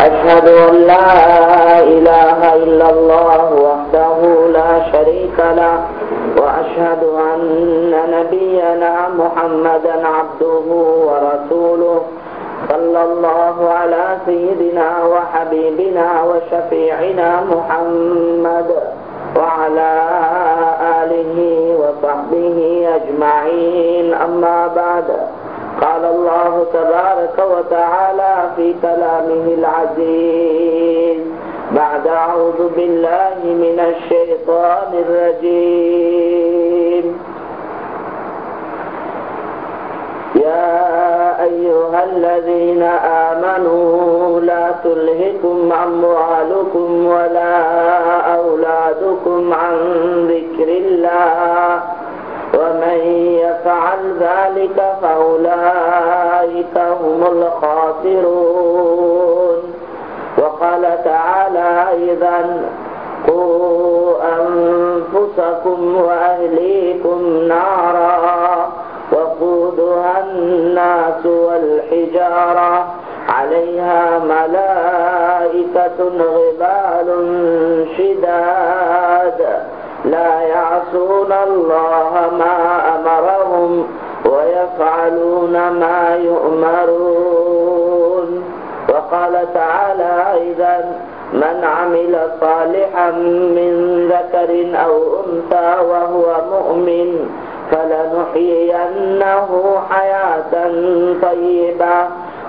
أشهد أن لا إله إلا الله وحده لا شريك له وأشهد أن نبينا محمدا عبده ورسوله صلى الله على سيدنا وحبيبنا وشفيعنا محمد وعلى آله وصحبه أجمعين. أما بعد قال الله تبارك وتعالى في كلامه العزيز بعد أعوذ بالله من الشيطان الرجيم. يا أيها الذين آمنوا لا تلهكم أموالكم ولا أولادكم عن ذكر الله. ومن يفعل ذلك فأولئك هم الخاسرون. وقال تعالى أيضا قوا أنفسكم وأهليكم نارا وقودها الناس والحجارة عليها ملائكة غبال شداد. لا يعصون الله ما أمرهم ويفعلون ما يؤمرون. وقال تعالى أيضا من عمل صالحا من ذكر أو أنثى وهو مؤمن فلنحيينه حياة طيبة.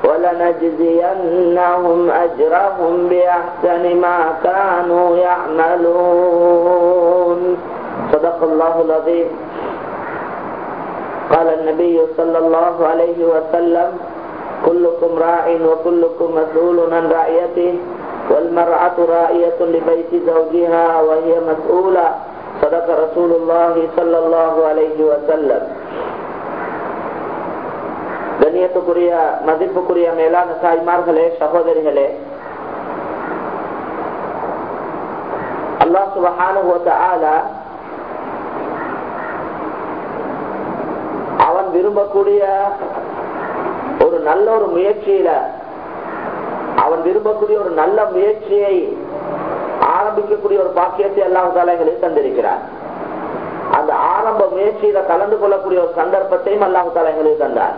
ولنجزينهم أجرهم بأحسن ما كانوا يعملون. صدق الله العظيم. قال النبي صلى الله عليه وسلم كلكم راع وكلكم مسؤول عن رعيته والمرأة راعية لبيت زوجها وهي مسؤولة. صدق رسول الله صلى الله عليه وسلم. கண்ணியத்துக்குரிய மதிப்புக்குரிய மேலான தாய்மார்களே சகோதரிகளே. அல்லா சுபஹானு அவன் விரும்பக்கூடிய ஒரு நல்ல ஒரு முயற்சியில அவன் விரும்பக்கூடிய ஒரு நல்ல முயற்சியை ஆரம்பிக்கக்கூடிய ஒரு பாக்கியத்தை எல்லாம் தலைகளில் தந்திருக்கிறார். அந்த ஆரம்ப முயற்சியில கலந்து கொள்ளக்கூடிய ஒரு சந்தர்ப்பத்தையும் அல்லாஹு தலைகளையும் தந்தார்.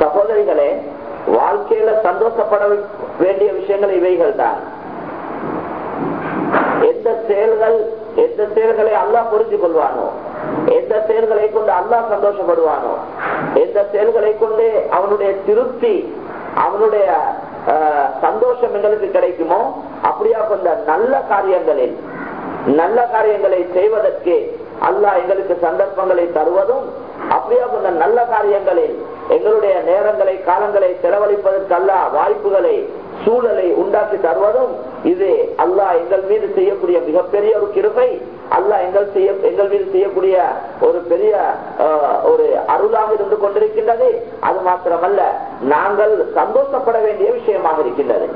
சகோதரிகளே வாழ்க்கையில சந்தோஷப்பட வேண்டிய விஷயங்கள் இவைகள் தான் எந்த செயல்கள் எந்த செயல்களை அல்லா புரிஞ்சு கொள்வானோ எந்த செயல்களை கொண்டு அல்லா சந்தோஷப்படுவானோ எந்த செயல்களை கொண்டு அவனுடைய திருப்தி அவனுடைய சந்தோஷம் எங்களுக்கு கிடைக்குமோ அப்படியா கொண்ட நல்ல காரியங்களில் நல்ல காரியங்களை செய்வதற்கு அல்லாஹ் எங்களுக்கு சந்தர்ப்பங்களை தருவதும் அப்படியா கொண்ட நல்ல காரியங்களில் எங்களுடைய நேரங்களை காலங்களை செலவழிப்பதற்கு அல்ல வாய்ப்புகளை சூழலை உண்டாக்கி தருவதும் இது அல்லாஹ் எங்கள் மீது செய்யக்கூடிய மிகப்பெரிய ஒரு கிருப்பை அல்லாஹ் எங்கள் செய்ய எங்கள் மீது செய்யக்கூடிய ஒரு பெரிய ஒரு அருளாக இருந்து கொண்டிருக்கின்றது. அது மாத்திரமல்ல நாங்கள் சந்தோஷப்பட வேண்டிய விஷயமாக இருக்கின்றது.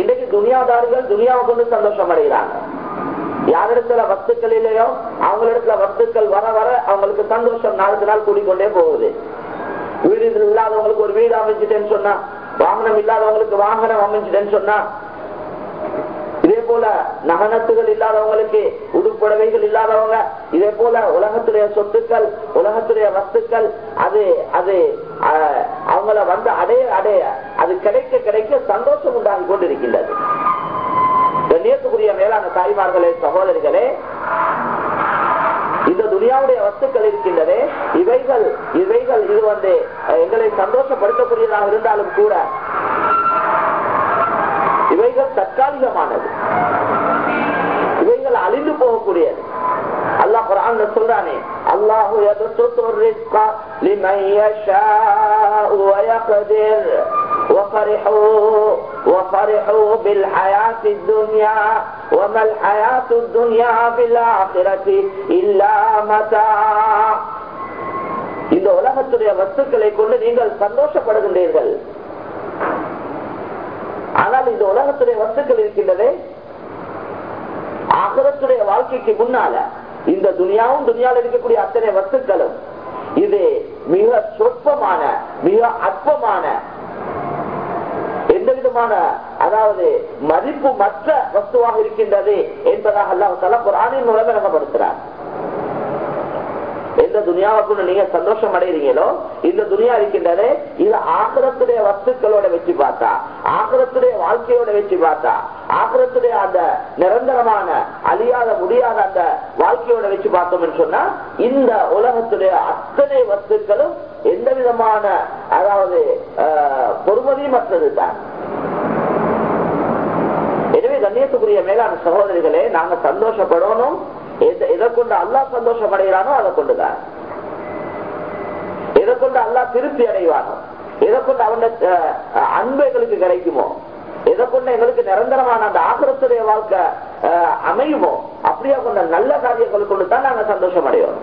இன்றைக்கு துனியாதாரிகள் துனியாவை கொண்டு சந்தோஷம் அடைகிறாங்க யாரிடத்துல வஸ்துக்கள் இல்லையோ அவங்களிடத்துல வத்துக்கள் வர வர அவங்களுக்கு சந்தோஷம். நாளுக்கு நாள் கூடிக்கொண்டே போகுது. வீடு இல்லாதவங்களுக்கு ஒரு வீடு அமைஞ்சிட்டேன்னு சொன்னா வாகனம் இல்லாதவங்களுக்கு வாகனம் அமைஞ்சிட்டேன்னு சொன்னா இதே போல நகனத்துகள் இல்லாதவங்களுக்கு உடுப்புடவைகள் இல்லாதவங்க இதே போல உலகத்துடைய சொத்துக்கள் உலகத்துடைய வஸ்துக்கள் அது அது அவங்கள வந்து அடைய அடைய அது கிடைக்க கிடைக்க சந்தோஷம் உண்டாகி கொண்டிருக்கின்றது. கண்ணியத்துக்குரிய மேலான தாய்மார்களே சகோதரிகளே இந்த துனியாவுடைய வஸ்துக்கள் இருக்கின்றதே இவைகள் இவைகள் இது வந்து எங்களை சந்தோஷப்படுத்தக்கூடியதாக இருந்தாலும் கூட இவைகள் தற்காலிகமானது. இவைகள் அழிந்து போகக்கூடியது. அல்லாஹ் குரான் சொல்றானே அல்லாஹு يبسط الرزق لمن يشاء ويقدر وفرحوا وفرحوا بالحياة الدنيا وما الحياة الدنيا في الآخرة إلا متاع இந்த உலகத்துடைய வஸ்துக்களை கொண்டு நீங்கள் சந்தோஷப்படுகின்றீர்கள் ஆனால் இந்த உலகத்துடைய வஸ்துக்கள் இருக்கின்றதே ஆகரத்துடைய வாழ்க்கைக்கு முன்னால இந்த துனியாவும் துனியாவில் இருக்கக்கூடிய அத்தனை வஸ்துக்களும் இது மிக சொற்பமான மிக அற்பமான எந்த விதமான அதாவது மதிப்பு மற்ற வஸ்துவாக இருக்கின்றது என்பதாக அல்லாஹ் குரானின் மூலம் விளங்கப்படுத்துறார் எந்த துனியாவுக்கு நீங்க சந்தோஷம் அடைகிறீங்களோ இந்த துனியா இருக்கின்றதே இது ஆகரத்துடைய வஸ்துக்களோட வச்சு பார்த்தா ஆகரத்துடைய வாழ்க்கையோட வச்சு பார்த்தா ஆகரத்துடைய அந்த நிரந்தரமான அழியாத முடியாத அந்த வாழ்க்கையோட வச்சு பார்த்தோம்னு சொன்னா இந்த உலகத்துடைய அத்தனை வஸ்துக்களும் எந்த விதமான அதாவது பொறுமதியமற்றது தான் கண்ணியத்துக்குரிய மேலான சகோதரிகளே நாங்க சந்தோஷப்படணும். எதை கொண்டு அல்லா சந்தோஷம் அடைகிறானோ அதை கொண்டுதான். எதை கொண்டு அல்லா திருப்தி அடைவானோ எதை கொண்டு அவனுடைய அன்பு எங்களுக்கு கிடைக்குமோ எதை கொண்டு எங்களுக்கு நிரந்தரமான அந்த ஆக்கிரத்துடைய வாழ்க்கை அமையுமோ அப்படியா கொண்ட நல்ல காரியங்களை கொண்டு தான் நாங்க சந்தோஷம் அடைவோம்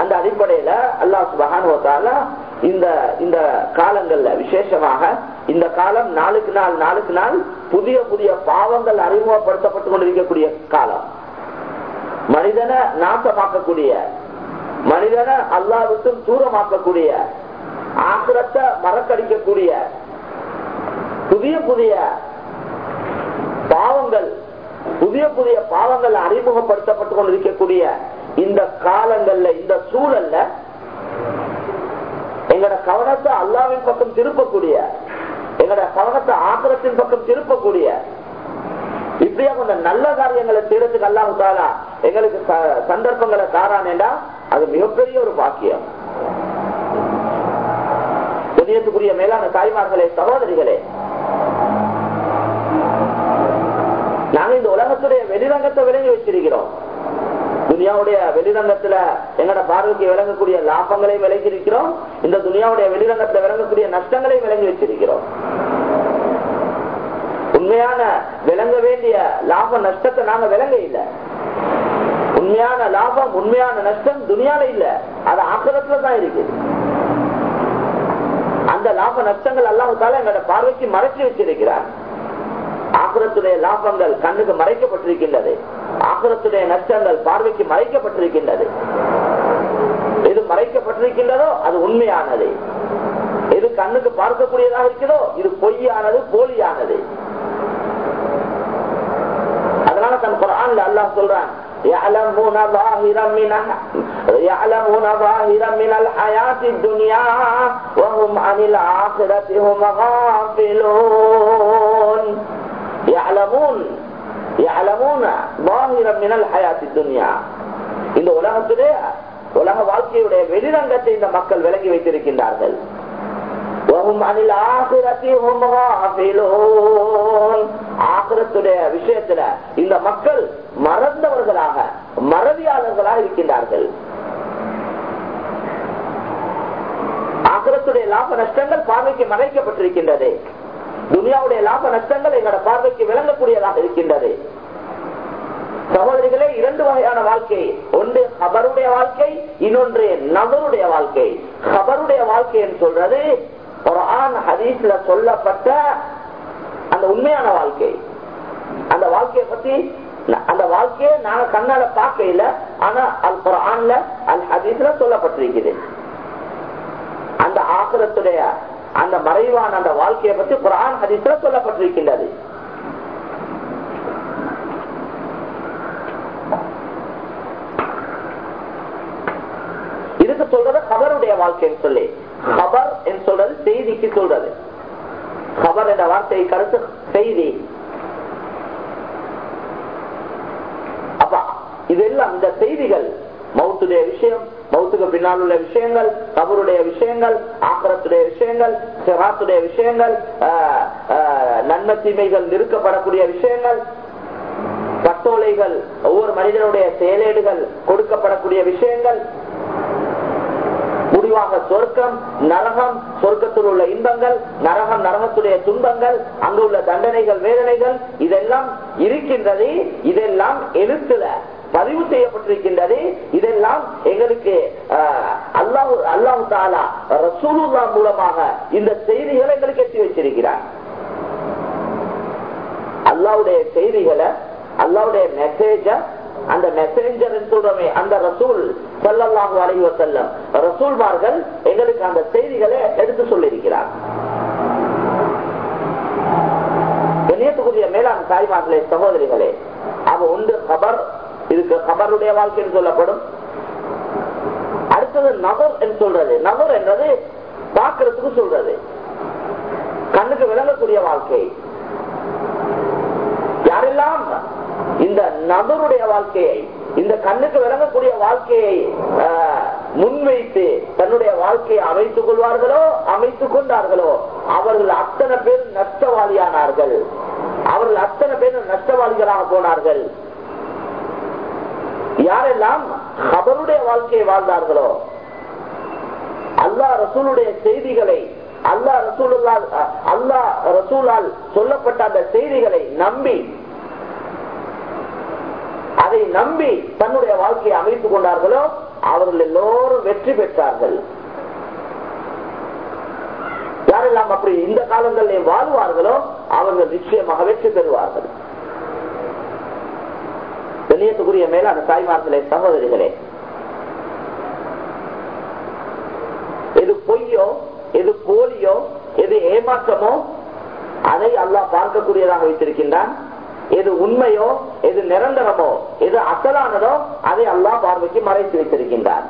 அந்த அடிப்படையில அல்லா சுபகான இந்த இந்த காலங்கள்ல விசேஷமாக இந்த காலம் நாளுக்கு நாள் நாளுக்கு நாள் புதிய புதிய பாவங்கள் அறிமுகப்படுத்தப்பட்டு கொண்டிருக்கக்கூடிய காலம். மனிதனை நாசமாக்கக்கூடிய மனிதனை அல்லாவுக்கும் தூரமாக்கக்கூடிய ஆக்கிரத்தை மறக்கடிக்கக்கூடிய புதிய புதிய பாவங்கள் புதிய புதிய பாவங்கள் அறிமுகப்படுத்தப்பட்டு கொண்டிருக்கக்கூடிய இந்த காலங்கள்ல இந்த சூழல்ல எங்கட கவனத்தை அல்லாவின் பக்கம் திருப்பக்கூடிய எங்கட கவனத்தை ஆக்கிரத்தின் பக்கம் திருப்பக்கூடிய இப்படியா கொஞ்சம் நல்ல காரியங்களை செய்யறதுக்கு அல்லாஹு தாரா எங்களுக்கு சந்தர்ப்பங்களை தாரானேண்டா அது மிகப்பெரிய ஒரு பாக்கியம். புண்ணியத்துக்குரிய மேலான தாய்மார்களே சகோதரிகளே நாங்க இந்த உலகத்துடைய வெளிரங்கத்தை விளங்கி வச்சிருக்கிறோம். துனியாவுடைய வெளிரங்கத்துல எங்கட பார்வைக்கு விளங்கக்கூடிய லாபங்களையும் விளங்கி இருக்கிறோம் இந்த துனியாவுடைய வெளிரங்கத்துல விளங்கக்கூடிய நஷ்டங்களையும் விளங்கி வச்சிருக்கிறோம். உண்மையான விளங்க வேண்டிய லாப நஷ்டத்தை நாங்க விளங்க இல்லை. உண்மையான லாபம் உண்மையான நஷ்டம் துனியால இல்ல. அது ஆக்கிரத்துல தான் இருக்கு. அந்த லாப நஷ்டங்கள் அல்லாமத்தால எங்களோட பார்வைக்கு மறைச்சு வச்சிருக்கிறார். ஆக்கிரத்துடைய லாபங்கள் கண்ணுக்கு மறைக்கப்பட்டிருக்கின்றது. ஆக்கிரத்துடைய நஷ்டங்கள் பார்வைக்கு மறைக்கப்பட்டிருக்கின்றது எது மறைக்கப்பட்டிருக்கின்றதோ அது உண்மையானது எது கண்ணுக்கு பார்க்கக்கூடியதாக இருக்கிறதோ இது பொய்யானது போலியானது அதனால தன் குரான்ல அல்லாஹ் சொல்றான் يعلمون ظاهرا من يعلمون ظاهرا من الحياة الدنيا وهم عن الآخرة هم غافلون يعلمون இந்த உலகத்திலே உலக வாழ்க்கையுடைய வெளிரங்கத்தை இந்த மக்கள் விளங்கி வைத்திருக்கின்றார்கள். ஆகிரத்துடைய விஷயத்துல இந்த மக்கள் மறந்தவர்களாக மறதியாளர்களாக இருக்கின்றார்கள். ஆக்கிரத்துடைய லாப நஷ்டங்கள் பார்வைக்கு மறைக்கப்பட்டிருக்கின்றது. துனியாவுடைய லாப நஷ்டங்கள் எங்களோட பார்வைக்கு விளங்கக்கூடியதாக இருக்கின்றது. சகோதரிகளே இரண்டு வகையான வாழ்க்கை. ஒன்று ஹபருடைய வாழ்க்கை இன்னொன்று நபருடைய வாழ்க்கை. ஹபருடைய வாழ்க்கை என்று சொல்றது குரான் ஹதீஸ்ல சொல்லப்பட்ட அந்த உண்மையான வாழ்க்கை. அந்த வாழ்க்கையை பத்தி அந்த வாழ்க்கையை நாங்க கண்ணால பார்க்கல ஆனா அல் குரான்ல அல் ஹதீஸ்ல சொல்லப்பட்டிருக்குது. அந்த ஆசிரத்துடைய அந்த மறைவான அந்த வாழ்க்கையை பற்றி குரான் ஹதீஸ்ல சொல்லப்பட்டிருக்கின்றது. இதுக்கு சொல்றது கபருடைய வாழ்க்கைன்னு சொல்லி கபர் என்று சொல்றது செய்திக்கு சொல்றது. கபர் என்ற வார்த்தை கருத்து செய்தி. அப்ப இதெல்லாம் இந்த செய்திகள் மௌத்துடைய விஷயம் மௌத்துக்கு பின்னால் உள்ள விஷயங்கள் கபருடைய விஷயங்கள் ஆக்கரத்துடைய விஷயங்கள் சிராத்துடைய விஷயங்கள் நன்மை தீமைகள் நிறுக்கப்படக்கூடிய விஷயங்கள் கட்டோலைகள் ஒவ்வொரு மனிதனுடைய செயலேடுகள் கொடுக்கப்படக்கூடிய விஷயங்கள் முடிவாக சொர்க்கம் நரகம் சொர்க்கத்தில் உள்ள இன்பங்கள் நரகம் நரகத்துடைய துன்பங்கள் அங்கு உள்ள தண்டனைகள் வேதனைகள் இதெல்லாம் இருக்கின்றது இதெல்லாம் எழுத்துல. பதிவு செய்யப்பட்டிருக்கின்றது. இதெல்லாம் எங்களுக்கு அல்லாஹு அல்லாஹு தாலா ரசூலுல்லா மூலமாக இந்த செய்திகளை எங்களுக்கு எட்டி வச்சிருக்கிறார். அல்லாவுடைய செய்திகளை அல்லாவுடைய மெசேஜ அந்த மெசேஞ்சர் சொல்றமே அந்த ரசூல் சல்லல்லாஹு அலைஹி வஸல்லம் ரசூல்மார்கள் எங்களுக்கு அந்த செய்திகளை எடுத்து சொல்லியிருக்கிறார். கண்ணியத்துக்குரிய மேலாண் தாய்மார்களே சகோதரிகளே அவ உண்டு கபர் இதுக்கு கபருடைய வாழ்க்கைன்னு சொல்லப்படும். அடுத்தது நபர் என்று சொல்றது. நபர் என்றது பார்க்கறதுக்கு சொல்றது. கண்ணுக்கு விளங்கக்கூடிய வாழ்க்கை. யாரெல்லாம் இந்த நபருடைய வாழ்க்கையை இந்த கண்ணுக்கு விளங்கக்கூடிய வாழ்க்கையை முன்வைத்து தன்னுடைய வாழ்க்கையை அமைத்துக் கொள்வார்களோ அமைத்துக் கொண்டார்களோ அவர்கள் அத்தனை பேர் நஷ்டவாளியானார்கள். அவர்கள் அத்தனை பேர் நஷ்டவாளிகளாக போனார்கள். யாரெல்லாம் அவருடைய வாழ்க்கையை வாழ்ந்தார்களோ அல்லா ரசூலுடைய செய்திகளை அல்லா ரசூலால் அல்லா ரசூலால் சொல்லப்பட்ட அந்த செய்திகளை நம்பி அதை நம்பி தன்னுடைய வாழ்க்கையை அமைத்துக் கொண்டார்களோ அவர்கள் எல்லோரும் வெற்றி பெற்றார்கள். யாரெல்லாம் அப்படி இந்த காலங்களில் வாழ்வார்களோ அவர்கள் நிச்சயமாக வெற்றி பெறுவார்கள். கண்ணியத்துக்குரிய மேலான தாய்மார்களே சகோதரிகளே. எது பொய்யோ எது போலியோ எது ஏமாற்றமோ அதை அல்லாஹ் பார்க்கக்கூடியதாக வைத்திருக்கின்றான். எது உண்மையோ எது நிரந்தரமோ எது அசலானதோ அதை அல்லாஹ் பார்வைக்கு மறைத்து வைத்திருக்கின்றான்.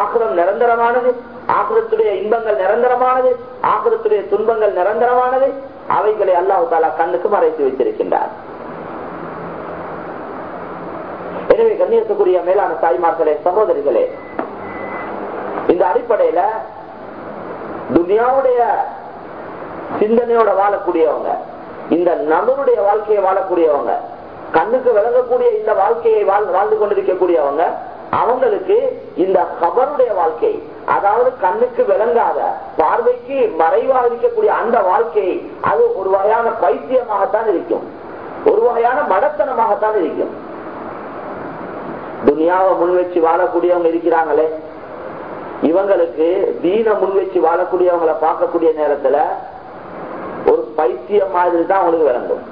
ஆக்கிரம் நிரந்தரமானது ஆக்கிரத்துடைய இன்பங்கள் நிரந்தரமானது ஆக்கிரத்துடைய துன்பங்கள் நிரந்தரமானது அவைகளை அல்லாஹு தாலா கண்ணுக்கு மறைத்து வைத்திருக்கின்றார் எனவே கண்ணியத்துக்குரிய மேலான தாய்மார்களே சகோதரிகளே இந்த அடிப்படையில துனியாவுடைய சிந்தனையோட வாழக்கூடியவங்க இந்த நபருடைய வாழ்க்கையை வாழக்கூடியவங்க கண்ணுக்கு விளங்கக்கூடிய இந்த வாழ்க்கையை வாழ்ந்து கொண்டிருக்கக்கூடியவங்க அவங்களுக்கு இந்த கபருடைய வாழ்க்கை அதாவது கண்ணுக்கு விளங்காத பார்வைக்கு மறைவாக இருக்கக்கூடிய அந்த வாழ்க்கை அது ஒரு வகையான பைத்தியமாகத்தான் இருக்கும். ஒரு வகையான மடத்தனமாகத்தான் இருக்கும். துணியாவை முன் வச்சு வாழக்கூடியவங்க இருக்கிறாங்களே இவங்களுக்கு தீன முன் வச்சு வாழக்கூடியவங்களை பார்க்கக்கூடிய நேரத்துல ஒரு பைத்தியம் மாதிரி தான் அவங்களுக்கு விளங்கும்.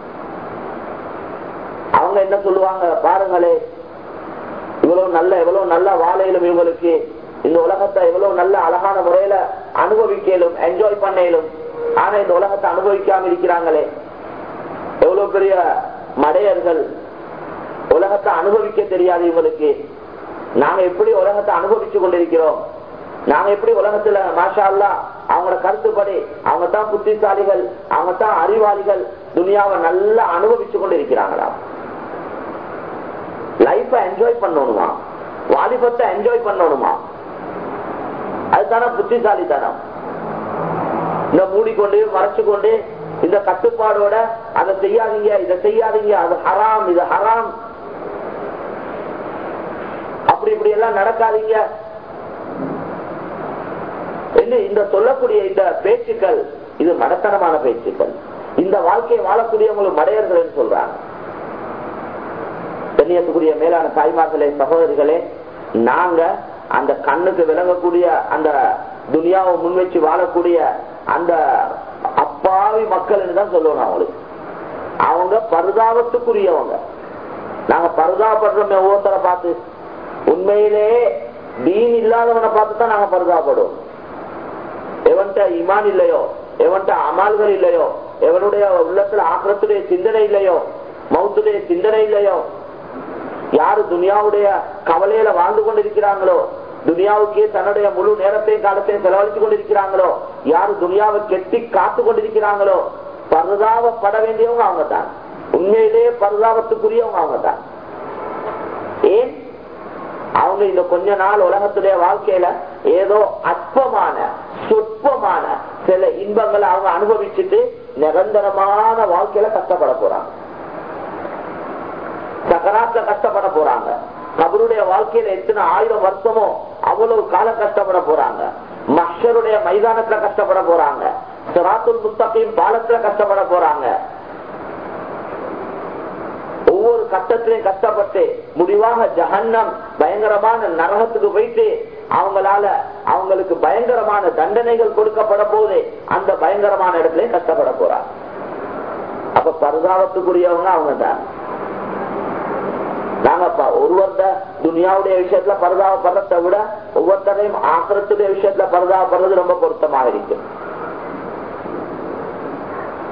அவங்க என்ன சொல்லுவாங்க? பாருங்களே இவ்வளவு நல்ல எவ்வளவு நல்ல வாழையிலும் இவங்களுக்கு இந்த உலகத்தை எவ்வளவு நல்ல அழகான முறையில அனுபவிக்கலும் என்ஜாய் பண்ணலும் ஆனா இந்த உலகத்தை அனுபவிக்காம இருக்கிறாங்களே. எவ்வளவு பெரிய மடையர்கள் உலகத்தை அனுபவிக்க தெரியாது இவங்களுக்கு நாங்க எப்படி உலகத்தை அனுபவிச்சு கொண்டிருக்கிறோம்? நாங்க எப்படி உலகத்துல மாஷா அல்லா அவங்களோட கருத்துப்படி அவங்க தான் புத்திசாலிகள் அவங்க தான் அறிவாளிகள் துனியாவை நல்லா அனுபவிச்சு கொண்டு இருக்கிறாங்களா லைஃப என்ஜாய் பண்ணணுமா? வாலிபத்தை என்ஜாய் பண்ணணுமா? அதுதான புத்திசாலித்தனம். இந்த மூடிக்கொண்டு மறைச்சு கொண்டு இந்த கட்டுப்பாடோட அதை செய்யாதீங்க இதை செய்யாதீங்க அது ஹராம் இது ஹராம் அப்படி இப்படி எல்லாம் நடக்காதீங்க. என்று இந்த சொல்லக்கூடிய இந்த பேச்சுக்கள் இது மடத்தனமான பேச்சுக்கள். இந்த வாழ்க்கையை வாழக்கூடியவங்களும் மடையர்கள் என்று சொல்றாங்க. கண்ணியத்துக்குரிய மேலான தாய்மார்களே சகோதரிகளே நாங்க அந்த கண்ணுக்கு விளங்கக்கூடிய அந்த துனியாவை முன்வச்சு வாழக்கூடிய அந்த அப்பாவி மக்கள் தான் சொல்லுவோம் அவங்களுக்கு அவங்க பரிதாபத்துக்குரியவங்க. நாங்க பரிதாபப்படுறோமே ஒவ்வொருத்தரை பார்த்து. உண்மையிலே தீன் இல்லாதவனை பார்த்து தான் நாங்க பரிதாபப்படுவோம். எவன்கிட்ட இமான் இல்லையோ எவன்கிட்ட அமால்கள் இல்லையோ எவனுடைய உள்ளத்துல ஆக்கிரத்துடைய சிந்தனை இல்லையோ மௌத்துடைய சிந்தனை இல்லையோ யாரு துனியாவுடைய கவலையில வாழ்ந்து கொண்டிருக்கிறாங்களோ துனியாவுக்கே தன்னுடைய முழு நேரத்தையும் காலத்தையும் செலவழித்துக் கொண்டிருக்கிறாங்களோ யாரு துனியாவை கெட்டி காத்து கொண்டிருக்கிறாங்களோ பரிதாபப்பட வேண்டியவங்க அவங்க தான் உண்மையிலேயே பரிதாபத்துக்குரியவங்க அவங்க தான் ஏன்? அவங்க இந்த கொஞ்ச நாள் உலகத்துடைய வாழ்க்கையில ஏதோ அற்பமான சொற்பமான சில இன்பங்களை அவங்க அனுபவிச்சுட்டு நிரந்தரமான வாழ்க்கையில கஷ்டப்பட போறாங்க. சகராத்துல கஷ்டப்பட போறாங்க. கபருடைய வாழ்க்கையில எத்தனை ஆயிரம் வருஷமோ அவ்வளவு காலம் கஷ்டப்பட போறாங்க. மஷருடைய மைதானத்துல கஷ்டப்பட போறாங்க. சிராத்துல் முஸ்தகிம் பாலத்துல கஷ்டப்பட போறாங்க. ஒவ்வொரு கட்டத்திலையும் கஷ்டப்பட்டு முடிவாக ஜஹன்னம் பயங்கரமான நரகத்துக்கு போயிட்டு அவங்களால அவங்களுக்கு பயங்கரமான தண்டனைகள் கொடுக்கப்பட போது அந்த பயங்கரமான இடத்துலயும் கஷ்டப்பட போறாங்க. அப்ப பரிதாபத்துக்குரியவங்க அவங்க தான் நாங்கப்பா ஒருவர்த துனியாவுடைய விஷயத்துல பரிதாபப்படுறத விட ஒவ்வொருத்தரையும் ஆக்கிரத்துடைய விஷயத்துல பரிதாபப்படுறது ரொம்ப பொருத்தமாக இருக்கு.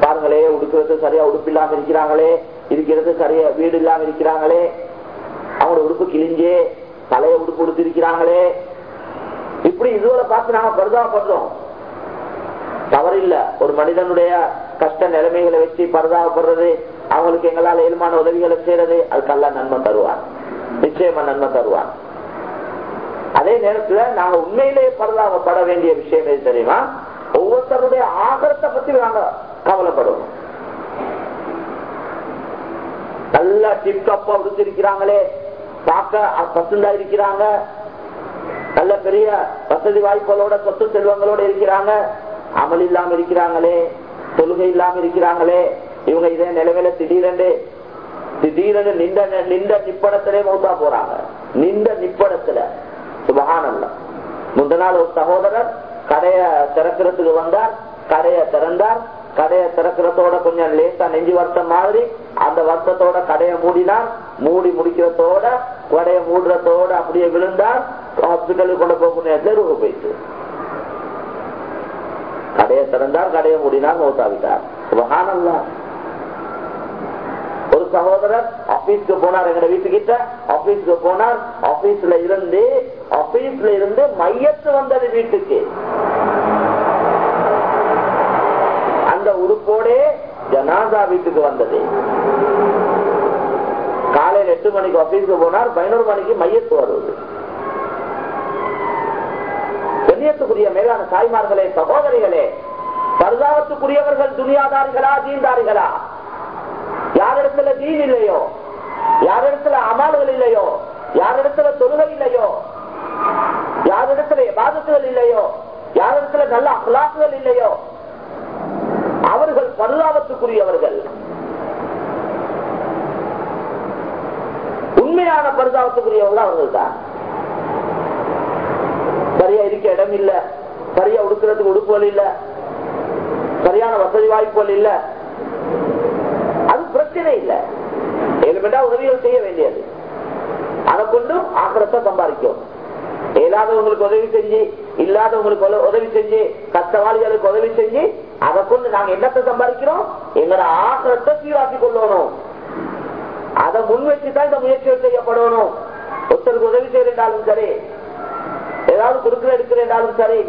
பாருங்களே உடுக்கிறது சரியா உடுப்பில்லாம இருக்கிறாங்களே. இருக்கிறது சரியா? வீடு இல்லாம இருக்கிறாங்களே. அவங்களோட உடுப்பு கிழிஞ்சு தலைய உடுப்பு கொடுத்து இருக்கிறாங்களே. இப்படி இதுவரை பார்த்து நாங்க பரிதாபப்படுறோம் தவறில்ல ஒரு மனிதனுடைய கஷ்ட நிலைமைகளை வச்சு பரிதாபப்படுறது அவங்களுக்கு எங்களால் இயல்பான உதவிகளை செய்யறது அதுக்கெல்லாம் நன்மை தருவான் நிச்சயமா நன்மை தருவான் அதே நேரத்துல நாங்க உண்மையிலேயே பரிதாபப்பட வேண்டிய விஷயம் எது தெரியுமா? ஒவ்வொருத்தருடைய ஆகரத்தை பத்தி நாங்க கவலைப்படுவோம். நல்லா டிப்டப்பா உடுத்திருக்கிறாங்களே. பார்க்க பசுந்தா இருக்கிறாங்க. நல்ல பெரிய வசதி வாய்ப்புகளோட சொத்து செல்வங்களோட இருக்கிறாங்க. அமல் இல்லாம இருக்கிறாங்களே. தொழுகை இல்லாம இருக்கிறாங்களே. இவங்க இதே நிலைமையில திடீரென்று திடீரென்று நின்ற நின்ற நிப்படத்திலே மௌத்தா போறாங்க. நின்ற நிப்படத்துல. சுபகானல்ல. முந்த நாள் ஒரு சகோதரர் கடைய திறக்கிறதுக்கு வந்தார் கடைய திறந்தார் கடையை திறக்கிறதோட கொஞ்சம் லேசா நெஞ்சு வருத்தம் மாதிரி அந்த வருஷத்தோட கடையை மூடினா மூடி முடிக்கிறதோட கடையை மூடுறதோட அப்படியே விழுந்தா ஹாஸ்பிட்டலுக்கு கொண்டு போகும் நேரத்தில் ரூபு போயிட்டு. கடையை திறந்தார் கடையை மூடினார் மௌத்தாவிட்டார் சுபகானல்லா. ஒரு சகோதரர் ஆபீஸ்க்கு போனார் எங்க வீட்டுக்கிட்ட. ஆபீஸ்க்கு போனார். ஆபீஸ்ல இருந்து ஆபீஸ்ல இருந்து மையத்து வந்தது வீட்டுக்கு. அந்த உடுப்போடே ஜனாசா வீட்டுக்கு வந்தது. காலையில் எட்டு மணிக்கு ஆபீஸ்க்கு போனார் பதினோரு மணிக்கு மையத்து வருவது. கண்ணியத்துக்குரிய மேலான தாய்மார்களே சகோதரிகளே பரிதாபத்துக்குரியவர்கள் துணியாதாரிகளா தீண்டாரிகளா? யாரிடத்துல தீன் இல்லையோ? யாரிடத்துல அமால்கள் இல்லையோ? யாரிடத்துல தொழுகை இல்லையோ? யாரிடத்துல பாதத்துகள் இல்லையோ? யாரிடத்துல நல்ல அகலாக்குகள் இல்லையோ? பரிதாபத்துக்குரியவர்கள் உண்மையான பரிதாபத்துக்குரியவர்கள் அவர்கள் தான் சரியா இருக்க இடம் இல்ல. சரியா உடுக்கிறதுக்கு உடுப்புகள் இல்ல. சரியான வசதி வாய்ப்புகள் இல்ல. அது பிரச்சனை இல்ல. ஏழுமெண்டா உதவிகள் செய்ய வேண்டியது. அதை கொண்டும் ஆக்கிரத்தை சம்பாதிக்கும். இயலாதவங்களுக்கு உதவி செஞ்சு இல்லாதவங்களுக்கு உதவி செஞ்சு கஷ்டவாளிகளுக்கு உதவி செஞ்சு அதை கொண்டு நாங்க என்னத்தை சம்பாதிக்கிறோம்? எங்களோட ஆக்கிரத்தை சீராக்கி கொள்ளணும். அதை முன்வைச்சுதான் இந்த முயற்சிகள் செய்யப்படணும். ஒருத்தருக்கு உதவி செய்யறாலும் சரி ஏதாவது கொடுக்கிற எடுக்கிறாலும் சரி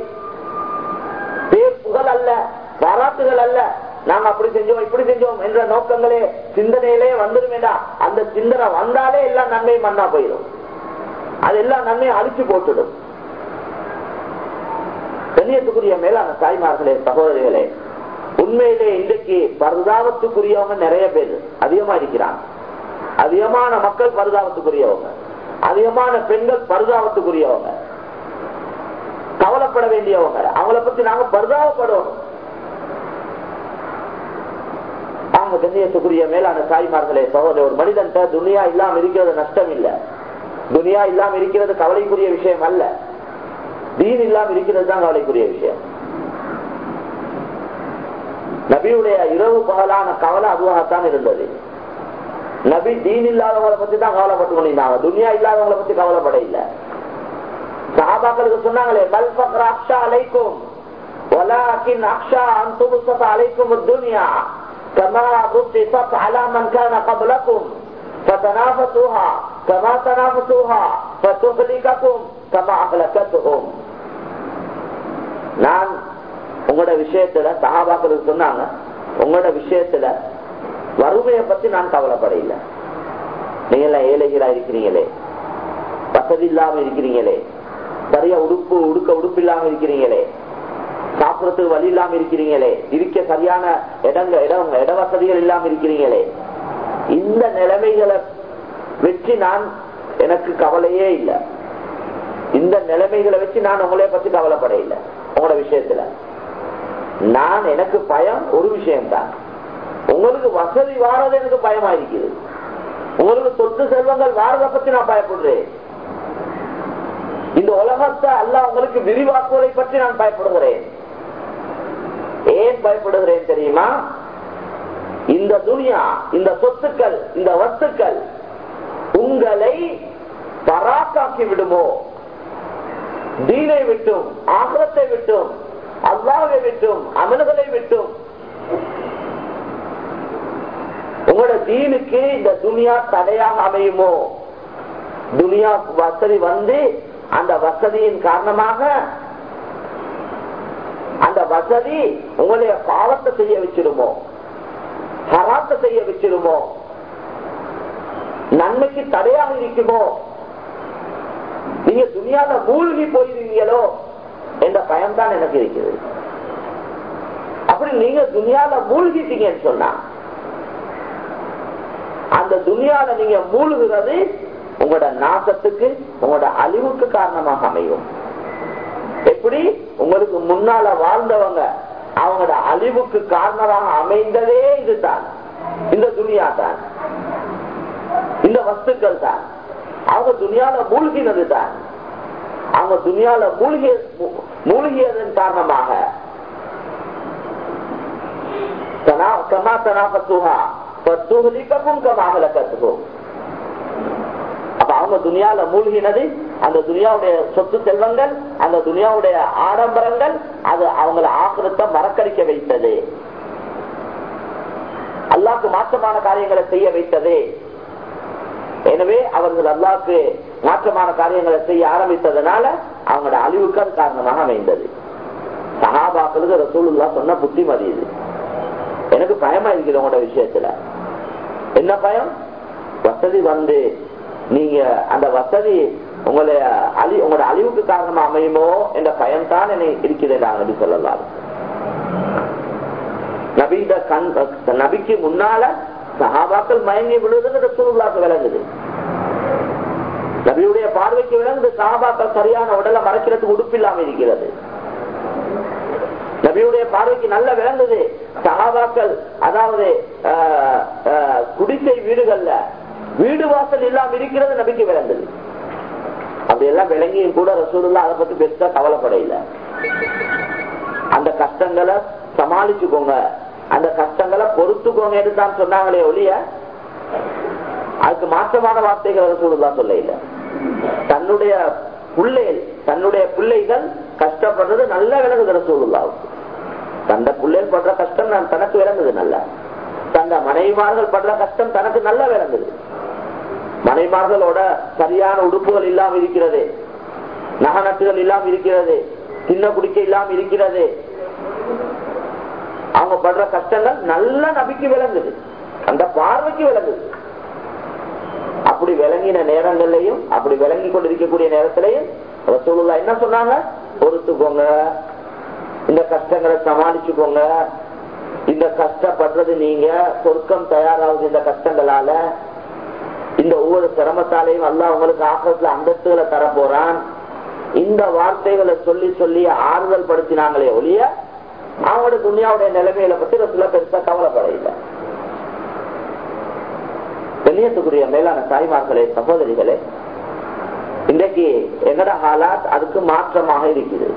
பேர் புகழ் அல்ல பாராட்டுகள் அல்ல. நாங்க அப்படி செஞ்சோம் இப்படி செஞ்சோம் என்ற நோக்கங்களே சிந்தனையிலே வந்துருமேடா அந்த சிந்தனை வந்தாலே எல்லாம் நன்மை மண்ணா போயிடும். அது எல்லாம் நன்மையும் அழிச்சு போட்டுடும். கண்ணியத்துக்குரிய மேலான தாய்மார்களே சகோதரிகளே உண்மையிலே இன்றைக்கு பரிதாபத்துக்குரியவங்க நிறைய பேர் அதிகமா இருக்கிறாங்க. அதிகமான மக்கள் பரிதாபத்துக்குரியவங்க. அதிகமான பெண்கள் பரிதாபத்துக்குரியவங்க. கவலைப்பட வேண்டியவங்க. அவங்கள பத்தி நாங்க பரிதாபப்படுவோம் அவங்க கண்ணியத்துக்குரிய மேலான தாய்மார்களே சகோதரர் ஒரு மனிதன் துனியா இல்லாம இருக்கிறது நஷ்டம் இல்ல. துனியா இல்லாம இருக்கிறது கவலைக்குரிய விஷயம் அல்ல. தீன் இல்லாம இருக்கிறது தான் கவலைக்குரிய விஷயம். நபியுடைய இரவு பகலான கவலை அதுவாகத்தான் இருந்தது நபி தீன் இல்லாதவங்களை பத்தி தான் கவலைப்பட்டு கொண்டிருந்தாங்க துனியா இல்லாதவங்களை பத்தி கவலைப்பட இல்லை சஹாபாக்களுக்கு சொன்னாங்களே பல் பக்ர அக்ஷா அலைக்கும் ولكن أخشى أن تبسط عليكم الدنيا كما بسطت على من كان قبلكم فتنافسوها كما تنافسوها فتهلككم كما أهلكتهم உங்களோட விஷயத்துல சகாபாக்கள் சொன்னாங்க உங்களோட விஷயத்துல வறுமையை பத்தி நான் கவலைப்படையில நீங்க எல்லாம் ஏழைகளா இருக்கிறீங்களே? வசதி இல்லாம இருக்கிறீங்களே? சரியா உடுப்பு உடுக்க உடுப்பு இல்லாம இருக்கிறீங்களே? சாப்பிடறதுக்கு வழி இல்லாம இருக்கிறீங்களே? இருக்க சரியான இடங்க இடம் இட வசதிகள் இல்லாம இருக்கிறீங்களே? இந்த நிலைமைகளை வச்சு நான் எனக்கு கவலையே இல்லை. இந்த நிலைமைகளை வச்சு நான் உங்களை பத்தி கவலைப்படையில உங்களோட விஷயத்துல. நான் எனக்கு பயம் ஒரு விஷயம்தான். உங்களுக்கு வசதி வாரது எனக்கு பயமா இருக்குது உங்களுக்கு சொத்து செல்வங்கள் வாரதை பத்தி நான் பயப்படுறேன். இந்த உலகத்தை அல்ல உங்களுக்கு விரிவாக்குவதை பற்றி நான் பயப்படுகிறேன். ஏன் பயப்படுகிறேன் தெரியுமா? இந்த துனியா இந்த சொத்துக்கள் இந்த வஸ்துக்கள் உங்களை பராக்காக்கி விடுமோ? தீனை விட்டும் ஆகலத்தை விட்டும் அல்லாவை விட்டும் அமல்களை விட்டும். உங்களோட தீனுக்கு இந்த துனியா தடையாக அமையுமோ? துனியா வசதி வந்து அந்த வசதியின் காரணமாக அந்த வசதி உங்களுடைய பாவத்தை செய்ய வச்சிருமோ ஹராத்தை செய்ய வச்சிருமோ நன்மைக்கு தடையாக இருக்குமோ? நீங்க துணியால மூழ்கி போயிருவீங்களோ? என்ற பயம்தான் எனக்கு இருக்குது. அப்படி நீங்க துணியால மூழ்கிட்டீங்கன்னு சொன்னா அந்த துணியால நீங்க மூழ்கிறது உங்களோட நாசத்துக்கு உங்களோட அழிவுக்கு காரணமாக அமையும். எப்படி? உங்களுக்கு முன்னால வாழ்ந்தவங்க அவங்களோட அழிவுக்கு காரணமாக அமைந்ததே இதுதான். இந்த துணியா தான். இந்த வஸ்துக்கள் தான். அவங்க துணியால மூழ்கினது தான். அவங்க துணியால மூழ்கிய மூழ்கியதன் காரணமாக. கமா தனாபத்துஹா பத்துஹலிக்கும் கமாக கத்துக்கும் அப்ப அவங்க துணியால மூழ்கினது அந்த துனியாவுடைய சொத்து செல்வங்கள் அந்த துனியாவுடைய ஆடம்பரங்கள் அது அவங்கள ஆக்கிரத்தை மறக்கடிக்க வைத்தது. அல்லாக்கு மாற்றமான காரியங்களை செய்ய வைத்தது. எனவே அவர்கள் அல்லாக்கு மாற்றமான காரியங்களை செய்ய ஆரம்பித்ததுனால அவங்களோட அழிவுக்கு அது காரணமாக அமைந்தது. சகாபாக்களுக்கு ரசூலுல்லா சொன்ன புத்திமதி இது. எனக்கு பயமா இருக்குது உங்களோட விஷயத்துல. என்ன பயம்? வசதி வந்து நீங்க அந்த வசதி உங்களை அழி உங்களோட அழிவுக்கு காரணமா அமையுமோ என்ற பயம்தான் என்னை இருக்குது நபி சொல்லலாம் நபிந்த கண் நபிக்கு முன்னால சகாபாக்கள் மயங்கி விழுதுன்னு ரசூலுல்லாக்கு விளங்குது. நபியுடைய பார்வைக்கு விளங்குது சாபாக்கள் சரியான உடலை மறைக்கிறதுக்கு உடுப்பில்லாம இருக்கிறது. நபியுடைய பார்வைக்கு நல்ல விளங்குது. சகாபாக்கள் அதாவது குடிசை வீடுகள்ல வீடு வாசல் இல்லாம இருக்கிறது நபிக்கு விளங்குது. அப்படி எல்லாம் விளங்கியும் கூட ரசூலுல்லா அதை பத்தி பெருசா கவலைப்படையில. அந்த கஷ்டங்களை சமாளிச்சுக்கோங்க. அந்த கஷ்டங்களை பொறுத்துக்கோங்க தான் சொன்னாங்களே ஒழிய அதுக்கு மாற்றமான வார்த்தைகள் ரசூலுல்லா சொல்ல இல்லை தன்னுடைய பிள்ளை தன்னுடைய பிள்ளைகள் கஷ்டப்படுறது நல்லா விளங்குது ரசூலுல்லாவுக்கு தந்த பிள்ளைகள் படுற கஷ்டம் நான் தனக்கு விளங்குது நல்ல. தந்த மனைவிமார்கள் படுற கஷ்டம் தனக்கு நல்லா விளங்குது. மனைமார்களோட சரியான உடுப்புகள் இல்லாம இருக்கிறது. நகநட்டுகள் இல்லாமல் இருக்கிறது. சின்ன குடிக்க இல்லாமல் இருக்கிறது. அவங்க படுற கஷ்டங்கள் நல்ல நபிக்கு விளங்குது. அந்த பார்வைக்கு விளங்குது. அப்படி விளங்கின நேரங்களிலையும் அப்படி விளங்கி கொண்டிருக்கக்கூடிய நேரத்திலையும் ரசூலுல்லா என்ன சொன்னாங்க? பொறுத்துக்கோங்க. இந்த கஷ்டங்களை சமாளிச்சுக்கோங்க. இந்த கஷ்டப்படுறது நீங்க. சொர்க்கம் தயாராகுது இந்த கஷ்டங்களால. இந்த ஒவ்வொரு சிரமத்தாலையும் அல்ல உங்களுக்கு ஆக்கத்துல அந்தஸ்துகளை தரப்போறான். இந்த வார்த்தைகளை சொல்லி சொல்லி ஆறுதல் படுத்தினாங்களே ஒழிய அவங்களோட துணியாவுடைய நிலைமையில பத்தி ரசூலா பெருசா கவலைப்படையில்லை கண்ணியத்துக்குரிய மேலான தாய்மார்களே சகோதரிகளே இன்றைக்கு எங்கட ஹாலாத் அதுக்கு மாற்றமாக இருக்குது.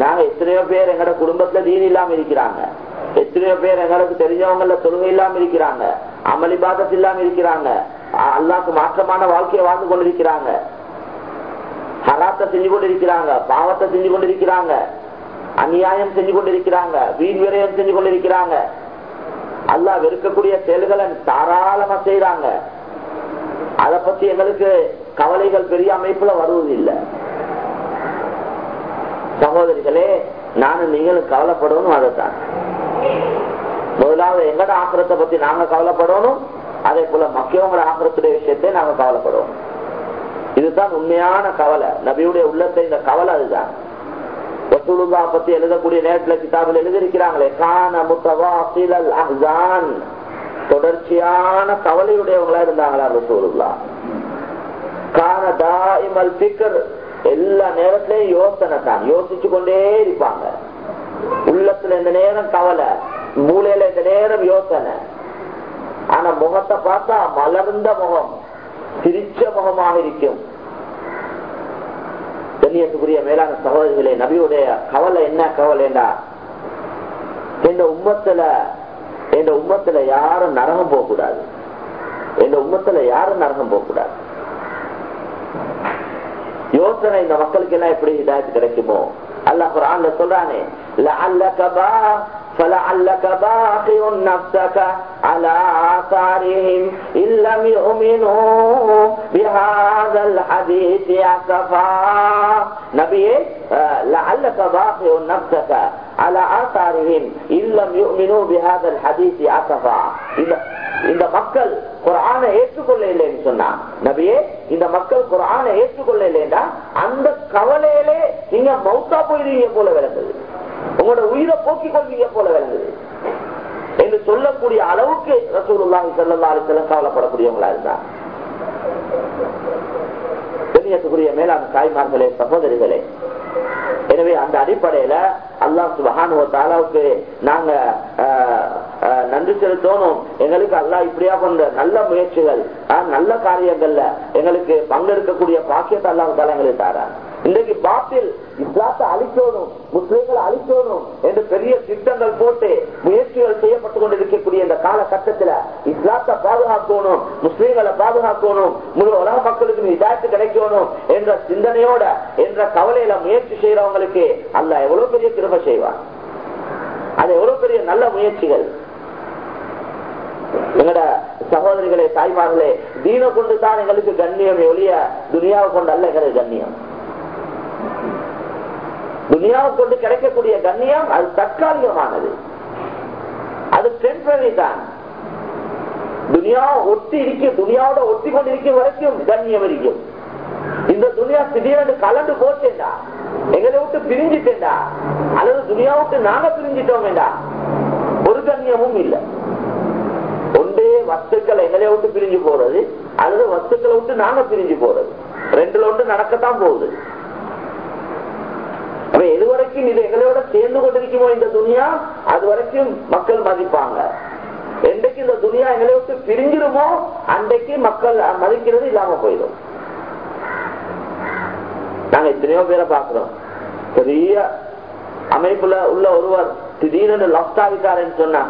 நாங்க எத்தனையோ பேர் எங்கட குடும்பத்துல தீன் இல்லாம இருக்கிறாங்க. எத்தனையோ பேர் எங்களுக்கு தெரிஞ்சவங்கள தொழுகை இல்லாம இருக்கிறாங்க. அமளிபாதத்து இல்லாம இருக்கிறாங்க. அல்லாக்கு மாற்றமான வாழ்க்கையை வாழ்ந்து கொண்டிருக்கிறாங்க. ஹராத்தை செஞ்சு கொண்டிருக்கிறாங்க பாவத்தை செஞ்சு கொண்டிருக்கிறாங்க அநியாயம் செஞ்சு கொண்டிருக்கிறாங்க வீண் விரயம் செஞ்சு கொண்டிருக்கிறாங்க. அல்லா வெறுக்கக்கூடிய செயல்களை தாராளமா செய்யறாங்க அதை பத்தி எங்களுக்கு கவலைகள் பெரிய அமைப்புல வருவதில்லை சகோதரிகளே நானும் நீங்களும் கவலைப்படணும் அதைத்தான் முதலாவது எங்கட ஆக்கிரத்தை பத்தி நாங்க கவலைப்படணும் அதே போல மக்கியவங்களோட ஆக்கிரத்துடைய விஷயத்தை நாங்க கவலைப்படுவோம். இதுதான் உண்மையான கவலை. நபியுடைய உள்ளத்தை இந்த கவலை அதுதான். ரசூலுல்லா பத்தி எழுதக்கூடிய நேரத்துல கிதாபில் எழுதியிருக்கிறாங்களே கான முத்தவாசிலல் அஹான் தொடர்ச்சியான கவலையுடையவங்களா இருந்தாங்களா ரசூலுல்லா காண தாய்மல் பிக்கர் எல்லா நேரத்திலையும் யோசனை தான். யோசிச்சு கொண்டே இருப்பாங்க. உள்ளத்துல இந்த நேரம் கவலை மூளையில இந்த நேரம் யோசனை. ஆனா முகத்தை பார்த்தா மலர்ந்த முகம் சிரிச்ச முகமாக இருக்கும். கண்ணியத்துக்குரிய மேலான சகோதரிகளே நபியுடைய கவலை என்ன கவலைண்டா எந்த உம்மத்துல எந்த உம்மத்துல யாரும் நரகம் போக கூடாது எந்த உம்மத்துல யாரும் நரகம் போக கூடாது யோசனை இந்த மக்களுக்கு எல்லாம் எப்படி இதாயத்து கிடைக்குமோ? அல்ல குரான்ல சொல்றானே فلعلك باخع نفسك على آثارهم إن لم يؤمنوا بهذا الحديث أسفا நபியே لعلك باخع نفسك على آثارهم إن لم يؤمنوا بهذا الحديث أسفا இந்த மக்கள் குரான ஏற்றுக்கொள்ள இல்லைன்னு சொன்னா நபியே இந்த மக்கள் குரான ஏற்றுக்கொள்ள இல்லைன்னா அந்த கவலையிலே நீங்க மௌத்தா போயிருவீங்க போல விளங்குது உங்களோட உயிரை போக்கிக் கொள்வீங்க போல விளங்குது. என்று சொல்லக்கூடிய அளவுக்கு ரசூலுல்லாஹி ஸல்லல்லாஹு அலைஹி கவலைப்படக்கூடியவங்களா இருந்தா. கண்ணியத்துக்குரிய மேலான தாய்மார்களே சகோதரிகளே எனவே அந்த அடிப்படையில அல்லாஹ் சுபஹானுவத்தாலாவுக்கு நாங்க நன்றி செலுத்தணும். எங்களுக்கு அல்லாஹ் இப்படியா கொண்ட நல்ல முயற்சிகள் நல்ல காரியங்கள்ல எங்களுக்கு பங்கெடுக்கக்கூடிய பாக்கியத்தை அல்லாஹ் எங்களுக்கு தாரான். இன்றைக்கு பாத்தில் இஸ்லாத்தை அழிக்கணும் முஸ்லீம்களை அழிக்கணும் என்று பெரிய திட்டங்கள் போட்டு முயற்சிகள் செய்யப்பட்டு கொண்டிருக்கக்கூடிய இந்த காலகட்டத்தில் இஸ்லாத்தை பாதுகாக்கணும் முஸ்லீம்களை பாதுகாக்கணும் முழு உலக மக்களுக்கு இதாயத்து கிடைக்கணும் என்ற சிந்தனையோட என்ற கவலையில முயற்சி செய்யறவங்களுக்கு அல்ல எவ்வளவு பெரிய கிருப செய்வான் அது எவ்வளவு பெரிய நல்ல முயற்சிகள். எங்கட சகோதரிகளே தாய்மார்களே தீன கொண்டு தான் எங்களுக்கு கண்ணியம். ஒழிய துனியாவை கொண்டு அல்ல எங்களுக்கு கண்ணியம். துனியாவை கொண்டு கிடைக்கக்கூடிய கண்ணியம் அது தற்காலிகமானது. அது டெம்பரரி தான். துனியா ஒட்டி இருக்க துனியாவோட ஒட்டி கொண்டு இருக்கும் வரைக்கும் கண்ணியம் இருக்கும். திடீர்னு திடீரென்று கலந்து போச்சேண்டா. எங்களை விட்டு பிரிஞ்சுட்டேண்டா அல்லது துனியா விட்டு நாங்க பிரிஞ்சிட்டோம் வேண்டா ஒரு கண்ணியமும் இல்லை. ஒன்றே வஸ்துக்களை எங்களை விட்டு பிரிஞ்சு போறது அல்லது வஸ்துக்களை விட்டு நாங்க பிரிஞ்சு போறது. ரெண்டுல ஒன்று நடக்கத்தான் போகுது. அப்ப எது வரைக்கும் இது எங்களோட சேர்ந்து கொண்டிருக்குமோ இந்த துணியா அது வரைக்கும் மக்கள் மதிப்பாங்க. என்றைக்கு இந்த துணியா எங்களை விட்டு பிரிஞ்சிருமோ அன்றைக்கு மக்கள் மதிக்கிறது இல்லாம போயிடும். நாங்க எத்தனையோ பேரை பாக்குறோம் பெரிய அமைப்புல உள்ள ஒருவர் திடீரென்று லப்ட் ஆகிட்டாருன்னு சொன்னா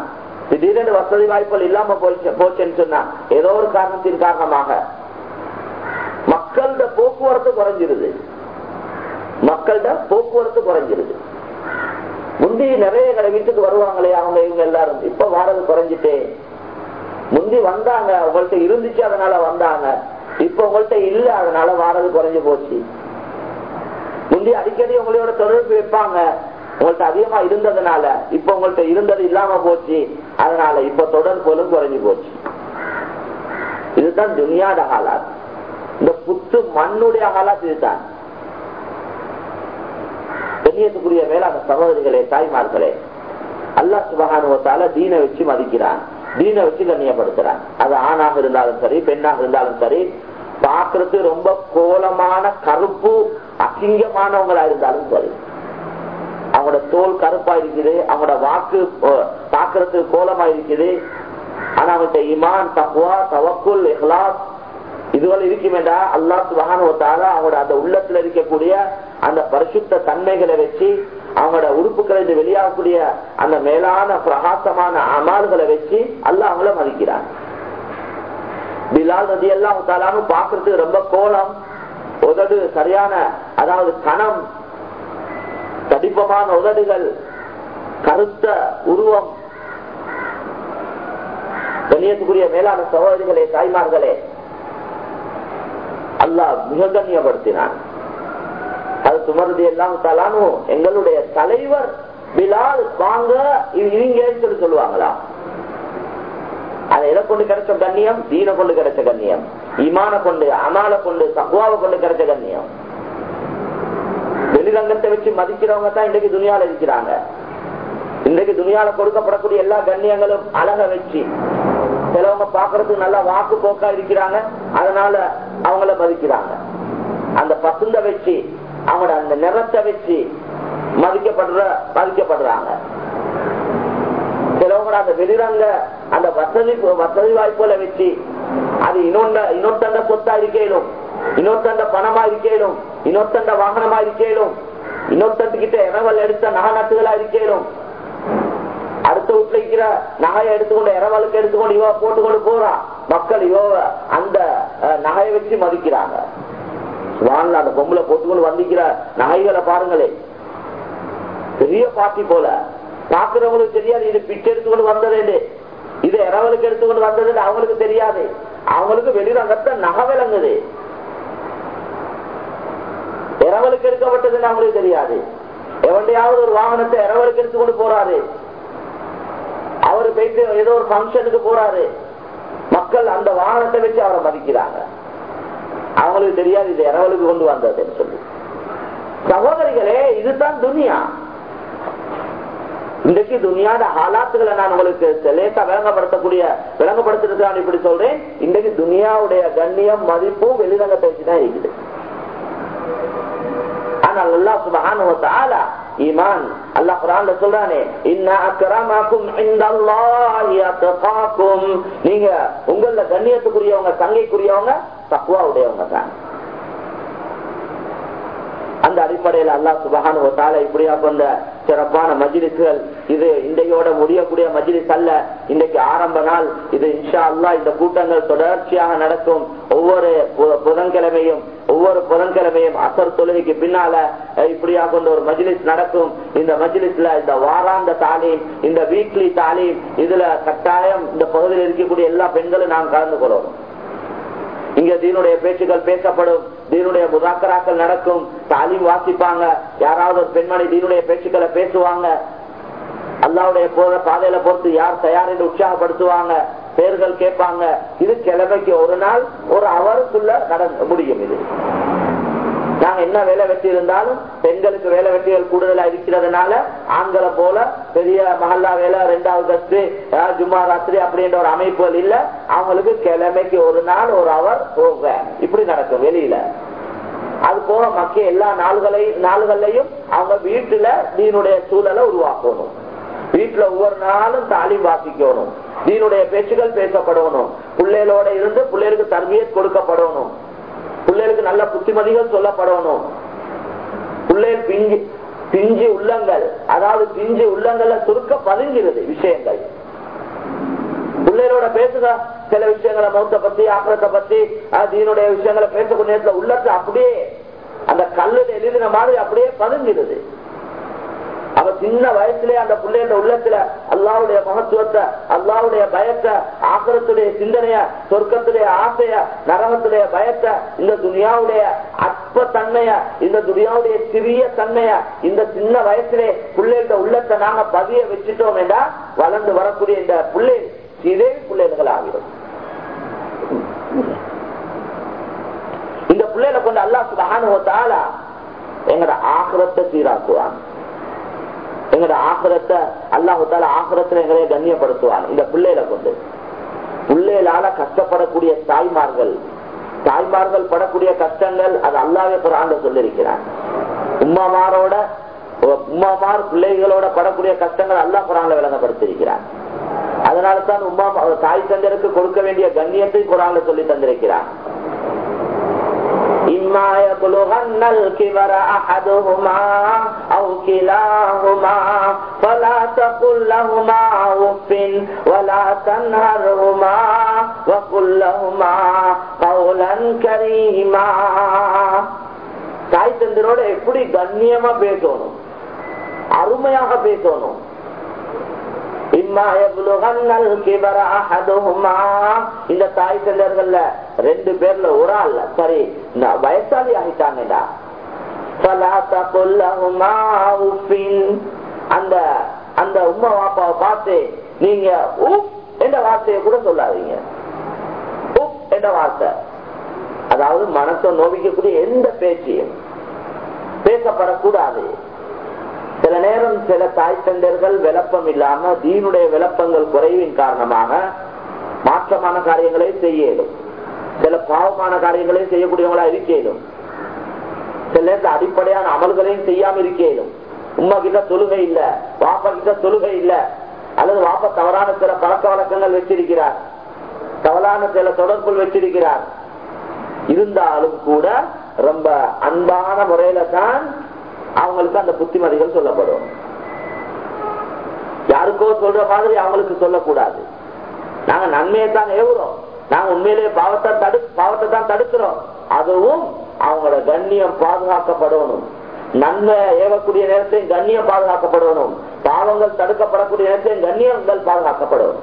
திடீரென்று வசதி வாய்ப்புகள் இல்லாம போச்சுன்னு சொன்னா ஏதோ ஒரு காரணத்தின் காரணமாக மக்களோட போக்குவரத்து குறைஞ்சிருது. மக்கள்கிட்ட போக்குவரத்து குறைஞ்சிருது. முந்தி நிறைய கடை வீட்டுக்கு வருவாங்களே அவங்க இவங்க எல்லாரும். இப்ப வாரது குறைஞ்சிட்டே. முந்தி வந்தாங்க உங்கள்கிட்ட இருந்துச்சு அதனால வந்தாங்க. இப்ப உங்கள்கிட்ட இல்ல அதனால வாரது குறைஞ்சு போச்சு. முந்தி அடிக்கடி உங்களோட தொடர்பு வைப்பாங்க. உங்கள்ட்ட அதிகமா இருந்ததுனால. இப்ப உங்கள்ட்ட இருந்தது இல்லாம போச்சு. அதனால இப்ப தொடர்புகளும் குறைஞ்சு போச்சு. இதுதான் துனியாட ஹாலாத். இந்த புத்து மண்ணுடைய ஹாலாத் இதுதான். கண்ணியத்துக்குரிய மேலான சகோதரிகளே தாய்மார்களே அல்லா சுபகானுவத்தால தீனை வச்சு மதிக்கிறான். தீனை வச்சு கண்ணியப்படுத்துறான். அது ஆணாக இருந்தாலும் சரி பெண்ணாக இருந்தாலும் சரி பாக்குறது ரொம்ப கோலமான கருப்பு அசிங்கமானவங்களா இருந்தாலும் சரி. அவங்களோட தோல் கருப்பா இருக்குது அவங்களோட வாக்கு பாக்குறது கோலமா இருக்குது ஆனா அவங்கள்ட்ட இமான் தக்குவா தவக்குல் இஹ்லாஸ் இதுவரை இருக்குமேடா அல்லா சுபகானுவத்தால அவங்களோட அந்த உள்ளத்துல இருக்கக்கூடிய அந்த பரிசுத்த தன்மைகளை வச்சு அவங்களோட உறுப்புகளை வெளியாகக்கூடிய அந்த மேலான பிரகாசமான அமால்களை வச்சு அல்ல அவங்கள மதிக்கிறாங்க பிலால் நதி எல்லாம் தாலானும் பாக்குறதுக்கு ரொம்ப கோலம் உதடு சரியான அதாவது கணம் தடிப்பமான உதடுகள் கருத்த உருவம். கண்ணியத்துக்குரிய மேலான சகோதரிகளே தாய்மார்களே அல்லாஹ் மிக கண்ணியப்படுத்தினான். அது சுமருதி எல்லாம் தலானும் எங்களுடைய தலைவர் பிலால் வாங்க இவங்க சொல்லி சொல்லுவாங்களா? அதை எதை கொண்டு கிடைச்ச கண்ணியம்? தீன கொண்டு கிடைச்ச கண்ணியம். இமான கொண்டு அமால கொண்டு சகுவாவை கொண்டு கிடைச்ச கண்ணியம். வெளிரங்கத்தை வச்சு மதிக்கிறவங்க தான் இன்றைக்கு துணியால இருக்கிறாங்க. இன்றைக்கு துணியால கொடுக்கப்படக்கூடிய எல்லா கண்ணியங்களும் அழக வச்சு சிலவங்க பாக்குறதுக்கு நல்லா வாக்கு போக்கா இருக்கிறாங்க. அதனால அவங்கள மதிக்கிறாங்க. அந்த பசுந்த வச்சு அவங்களோட அந்த நிறத்தை வச்சு மதிக்கப்படுற மதிக்கப்படுறாங்க. சிலவங்க அந்த வெளிரங்க அந்த வசதி வசதி வாய்ப்புகளை வச்சு அது இன்னொண்ட இன்னொருத்தண்ட சொத்தா இருக்கேனும் இன்னொருத்தண்ட பணமா இருக்கேனும் இன்னொருத்தண்ட வாகனமா இருக்கேனும் இன்னொருத்தட்டுக்கிட்ட இரவல் எடுத்த நகை நட்டுகளா இருக்கேனும் அடுத்த வீட்டுல இருக்கிற நகையை எடுத்துக்கொண்டு இரவலுக்கு எடுத்துக்கொண்டு இவ போட்டுக்கொண்டு போறா. மக்கள் இவ அந்த அஹ், நகையை வச்சு மதிக்கிறாங்க. வாங்கல அந்த பொம்பளை போட்டுக்கொண்டு வந்திக்கிற நகைகளை பாருங்களே. பெரிய பாட்டி போல. பாக்குறவங்களுக்கு தெரியாது இது பிச்சை எடுத்துக்கொண்டு வந்ததே இது இரவலுக்கு எடுத்துக்கொண்டு வந்தது அவங்களுக்கு தெரியாது. அவங்களுக்கு வெளிரங்கத்தை நகை விளங்குது. இரவலுக்கு எடுக்கப்பட்டதுன்னு அவங்களுக்கு தெரியாது. எவண்டையாவது ஒரு வாகனத்தை இரவலுக்கு எடுத்துக்கொண்டு போறாரு. அவரு போயிட்டு ஏதோ ஒரு பங்கனுக்கு போறாரு. மக்கள் அந்த வாகனத்தை வச்சு அவரை மதிக்கிறாங்க. அவங்களுக்கு தெரியாது இது இரவலுக்கு கொண்டு வந்ததுன்னு சொல்லி. சகோதரிகளே இதுதான் துனியா. இன்றைக்கு துனியாட ஹாலாத்துகளை நான் உங்களுக்கு லேசா விளங்கப்படுத்தக்கூடிய விளங்கப்படுத்துறது இப்படி சொல்றேன். இன்றைக்கு துனியாவுடைய கண்ணியம் மதிப்பும் வெளிரங்கத்தை வச்சுதான் இருக்குது. ஆனால் அல்லாஹ் சுப்ஹானஹு வ தஆலா ஈமான் அல்லாஹ் குர்ஆன்ல சொல்றானே இன்ன அக்ரமக்கும் இன்தல்லாஹி அத்காக்கும். நீங்க உங்கள கண்ணியத்துக்குரியவங்க தங்கைக்குரியவங்க தக்வா உடையவங்க தான். அந்த அடிப்படையில் அல்லாஹ் சுபஹானு தால இப்படியா கொண்ட சிறப்பான மஜிலிசுகள். இது இன்றையோட முடியக்கூடிய மஜிலிஸ் அல்ல. இன்றைக்கு ஆரம்ப நாள். இது இன்ஷா அல்லா இந்த கூட்டங்கள் தொடர்ச்சியாக நடக்கும். ஒவ்வொரு புதன்கிழமையும் ஒவ்வொரு புதன்கிழமையும் அசர் தொழுகைக்கு பின்னால அஹ், இப்படியா கொண்ட ஒரு மஜ்லிஸ் நடக்கும். இந்த மஜ்லிஸ்ல இந்த வாராந்த தாலீம் இந்த வீக்லி தாலீம் இதுல கட்டாயம் இந்த பகுதியில் இருக்கக்கூடிய எல்லா பெண்களும் நாம் கலந்து கொள்வோம். இங்க தீனுடைய பேச்சுகள் பேசப்படும். தீனுடைய முதாக்கராக்கள் நடக்கும் தாலிம் வாசிப்பாங்க யாராவது ஒரு பெண்மணி தீனுடைய பேச்சுக்களை பேசுவாங்க அல்லாவுடைய போற பாதையில பொறுத்து யார் தயார் என்று உற்சாகப்படுத்துவாங்க பேர்கள் கேட்பாங்க இது கிழமைக்கு ஒரு நாள் ஒரு அவருக்குள்ள நடந்து முடியும் இது. நாங்க என்ன வேலை வெட்டி இருந்தாலும் பெண்களுக்கு வேலை வெட்டிகள் கூடுதலா இருக்கிறதுனால ஆண்களை போல பெரிய மஹல்லா வேலை ரெண்டாவது கஸ்து ஜும்மா ராத்திரி அப்படின்ற ஒரு அமைப்புகள் இல்ல. அவங்களுக்கு கிழமைக்கு ஒரு நாள் ஒரு அவர் போக. இப்படி நடக்கும் வெளியில. அது போக மக்கிய எல்லா நாள்களையும் நாள்கள்லையும் அவங்க வீட்டுல நீனுடைய சூழலை உருவாக்கணும். வீட்டுல ஒவ்வொரு நாளும் தாலிம் வாசிக்கணும். தீனுடைய பேச்சுகள் பேசப்படணும். பிள்ளைகளோட இருந்து பிள்ளைகளுக்கு தர்மியத் கொடுக்கப்படணும். பிள்ளைகளுக்கு நல்ல புத்திமதிகள் சொல்லப்படணும். பிள்ளைகள் பிஞ்சு பிஞ்சு உள்ளங்கள் அதாவது பிஞ்சு உள்ளங்கள்ல சுருக்க பதுங்கிறது விஷயங்கள். பிள்ளைகளோட பேசுக சில விஷயங்களை மௌத்த பத்தி ஆக்கிரத்தை பத்தி தீனுடைய விஷயங்களை பேசக்கூடிய நேரத்துல உள்ளத்தை அப்படியே அந்த கல்லுல எழுதின மாதிரி அப்படியே பதுங்கிறது. அவ சின்ன வயசுலயே அந்த பிள்ளையோட உள்ளத்துல அல்லாவுடைய மகத்துவத்தை அல்லாவுடைய பயத்தை ஆக்கிரத்துடைய சிந்தனைய சொர்க்கத்துடைய ஆசைய நரகத்துடைய பயத்தை இந்த துனியாவுடைய அற்ப தன்மைய இந்த துனியாவுடைய சிறிய தன்மைய இந்த சின்ன வயசுலே பிள்ளைகள உள்ளத்தை நாங்க பதிய வச்சுட்டோம் என்றா வளர்ந்து வரக்கூடிய இந்த பிள்ளை இதே பிள்ளைகள் ஆகிடும் இந்த பிள்ளைகளை கொண்டு அல்லாஹ் சுகானுவத்தால எங்கட ஆகிரத்தை சீராக்குவாங்க எங்கட ஆகிரத்தை அல்லாஹால தால எங்களைய எங்களை கண்ணியப்படுத்துவான். இந்த பிள்ளைகளை கொண்டு. பிள்ளைகளால கஷ்டப்படக்கூடிய தாய்மார்கள் தாய்மார்கள் படக்கூடிய கஷ்டங்கள் அது அல்லாவே குரான் சொல்லிருக்கிறான் உம்மாமாரோட உம்மாமார் பிள்ளைகளோட படக்கூடிய கஷ்டங்கள் அல்லாஹ் குரான்ல விளங்கப்படுத்திருக்கிறான் அதனால தான் உம்மா தாய் தந்தருக்கு கொடுக்க வேண்டிய கண்ணியத்தை குரான்ல சொல்லி தந்திருக்கிறான். إما يبلغن الكبر أحدهما أو كلاهما فلا تقل لهما أف ولا تنهرهما وقل لهما قولا كريما தாய் தந்தரோட எப்படி கண்ணியமா பேசணும் அருமையாக பேசணும் இந்த தாய் தந்தர்கள்ல ரெண்டு பேர்ல ஒரு ஆள். சரி நான் வயசாளி ஆகிட்டாங்கடா ஃபலா தகுல்லஹுமா உஃபின். அந்த அந்த உம்மா பாப்பாவை பார்த்து நீங்க உப் என்ற வார்த்தையை கூட சொல்லாதீங்க. உப் என்ற வார்த்தை. அதாவது மனசை நோவிக்கக்கூடிய எந்த பேச்சையும் பேசப்படக்கூடாது. சில நேரம் சில தாய் தந்தர்கள் விளப்பம் இல்லாம தீனுடைய விளப்பங்கள் குறைவின் காரணமாக மாற்றமான காரியங்களையும் செய்ய இயலும் சில பாவமான காரியங்களையும் செய்யக்கூடியவங்களா இருக்க இயலும் சில நேரத்தில் அடிப்படையான அமல்களையும் செய்யாம இருக்க இயலும் உமா கிட்ட தொழுகை இல்ல வாப்பா கிட்ட தொழுகை இல்ல அல்லது வாப்பா தவறான சில பழக்க வழக்கங்கள் வச்சிருக்கிறார். தவறான சில தொடர்புகள் வச்சிருக்கிறார். இருந்தாலும் கூட ரொம்ப அன்பான முறையில தான் அவங்களுக்கு அந்த புத்திமதிகள் சொல்லப்படும். யாருக்கோ சொல்ற மாதிரி அவங்களுக்கு சொல்லக்கூடாது. நாங்க நன்மையை தான் ஏவுறோம். நாங்க உண்மையிலேயே பாவத்தை தடு பாவத்தை தான் தடுக்கிறோம். அதுவும் அவங்களோட கண்ணியம் பாதுகாக்கப்படணும். நன்மை ஏவக்கூடிய நேரத்தையும் கண்ணியம் பாதுகாக்கப்படணும். பாவங்கள் தடுக்கப்படக்கூடிய நேரத்தையும் கண்ணியங்கள் பாதுகாக்கப்படணும்.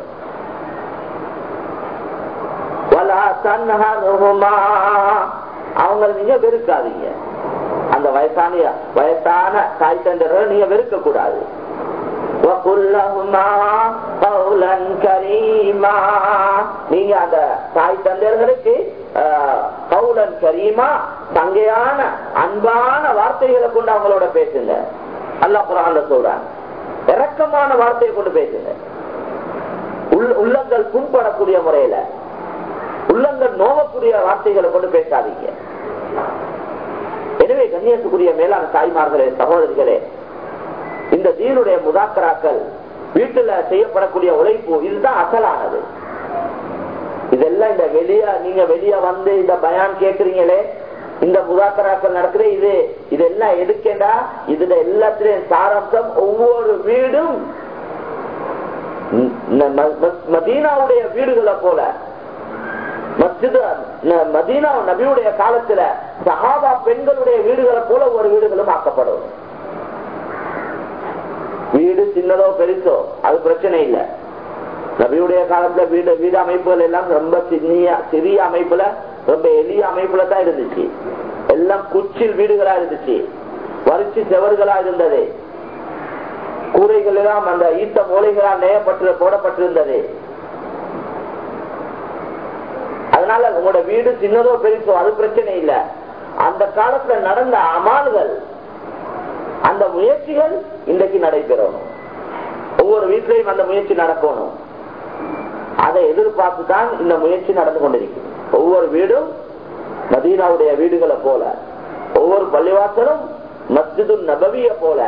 அவங்களை நீங்க வெறுக்காதீங்க. அந்த வயசான வயசான தாய் தந்தர்களை நீங்க வெறுக்க கூடாது நீங்க அந்த தாய் தந்தையர்களுக்கு பவுலன் கரீமா தங்கையான அன்பான வார்த்தைகளை கொண்டு அவங்களோட பேசுங்க. அல்லா குரான் சொல்றாங்க இறக்கமான வார்த்தையை கொண்டு பேசுங்க. உள்ளங்கள் புண்படக்கூடிய முறையில உள்ளங்கள் நோவக்கூடிய வார்த்தைகளை கொண்டு பேசாதீங்க. எனவே கண்ணியத்துக்குரிய மேலான தாய்மார்களே சகோதரிகளே இந்த தீனுடைய முதாக்கராக்கள் வீட்டுல செய்யப்படக்கூடிய உழைப்பு இதுதான் அசலானது இதெல்லாம் இந்த வெளிய நீங்க வெளிய வந்து இந்த பயான் கேட்கறீங்களே இந்த முதாக்கராக்கள் நடக்கிற இது இதெல்லாம் எதுக்கேண்டா இதுல எல்லாத்திலையும் சாரம்சம் ஒவ்வொரு வீடும் மதீனாவுடைய வீடுகளை போல மஸ்ஜிது மதீனா நபியுடைய காலத்துல சஹாபா பெண்களுடைய வீடுகளை போல ஒரு வீடுகளும் ஆக்கப்படும். வீடு சின்னதோ பெருசோ அது பிரச்சனை இல்லை. நபியுடைய காலத்துல வீடு வீடு அமைப்புகள் எல்லாம் ரொம்ப சின்னிய சிறிய அமைப்புல ரொம்ப எளிய அமைப்புல தான் இருந்துச்சு. எல்லாம் குச்சில் வீடுகளா இருந்துச்சு. வரிச்சு செவர்களா இருந்தது. கூரைகள் எல்லாம் அந்த ஈத்த மூலைகளால் நேயப்பட்டு போடப்பட்டிருந்தது. அதனால உங்களோட வீடு சின்னதோ பெருசோ அது பிரச்சனை இல்ல. அந்த காலத்துல நடந்த அமால்கள் அந்த முயற்சிகள் இன்றைக்கு நடைபெறணும். ஒவ்வொரு வீட்டிலையும் அந்த முயற்சி நடக்கணும். அதை எதிர்பார்த்து தான் இந்த முயற்சி நடந்து கொண்டிருக்கு ஒவ்வொரு வீடும் மதீனாவுடைய வீடுகளை போல. ஒவ்வொரு பள்ளிவாசலும் மஸ்ஜிது நபவிய போல.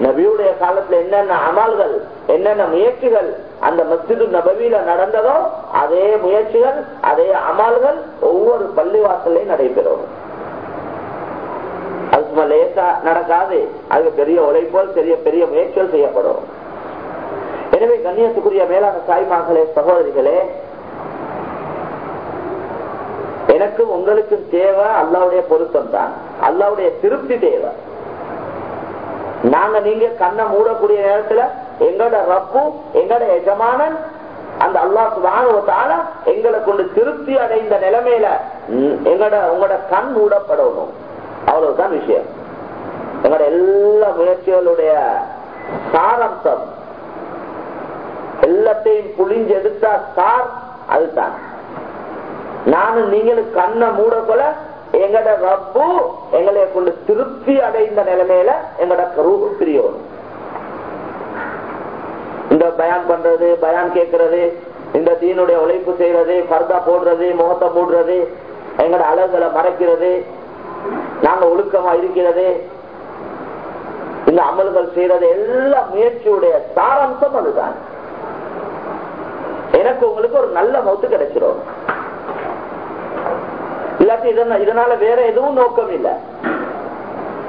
நபியுடைய காலத்துல என்னென்ன அமால்கள் என்னென்ன முயற்சிகள் அந்த மஸ்ஜிது நபவியில நடந்ததோ அதே முயற்சிகள் அதே அமல்கள் ஒவ்வொரு பள்ளிவாசலையும் நடைபெறும். அது சும்மா லேசா நடக்காது. அது பெரிய உழைப்போல் பெரிய பெரிய முயற்சிகள் செய்யப்படும். எனவே கண்ணியத்துக்குரிய மேலான தாய்மார்களே சகோதரிகளே எனக்கும் உங்களுக்கும் தேவை அல்லாவுடைய பொருத்தம் தான். அல்லாவுடைய திருப்தி தேவை. நாங்க நீங்க கண்ணை மூடக்கூடிய நேரத்துல எங்களோட ரப்பு எங்களோட எஜமானன் அந்த அல்லா சுபானுவத்தால எங்களை கொண்டு திருப்தி அடைந்த நிலைமையில எங்களோட உங்களோட கண் மூடப்படணும். அவ்வளவுதான் விஷயம். எங்களோட எல்லா முயற்சிகளுடைய சாரம்சம் எல்லாத்தையும் புளிஞ்சு எடுத்தா சார் அதுதான். நானும் நீங்களும் கண்ணை மூடக்கொள்ள எங்கட ரப்பு எங்களை கொண்டு திருப்தி அடைந்த நிலைமையில எங்கட ரூபு பிரியணும். இந்த பயான் பண்றது பயான் கேட்கறது இந்த தீனுடைய உழைப்பு செய்யறது பர்தா போடுறது முகத்தை மூடுறது எங்களோட அழகுகளை மறைக்கிறது நாங்க ஒழுக்கமா இருக்கிறது இந்த அமல்கள் செய்யறது எல்லா முயற்சியுடைய சாராம்சம் அதுதான். எனக்கு உங்களுக்கு ஒரு நல்ல மௌத்து கிடைச்சிடும் இல்லாட்டி இதனால வேற எதுவும் நோக்கம் இல்லை.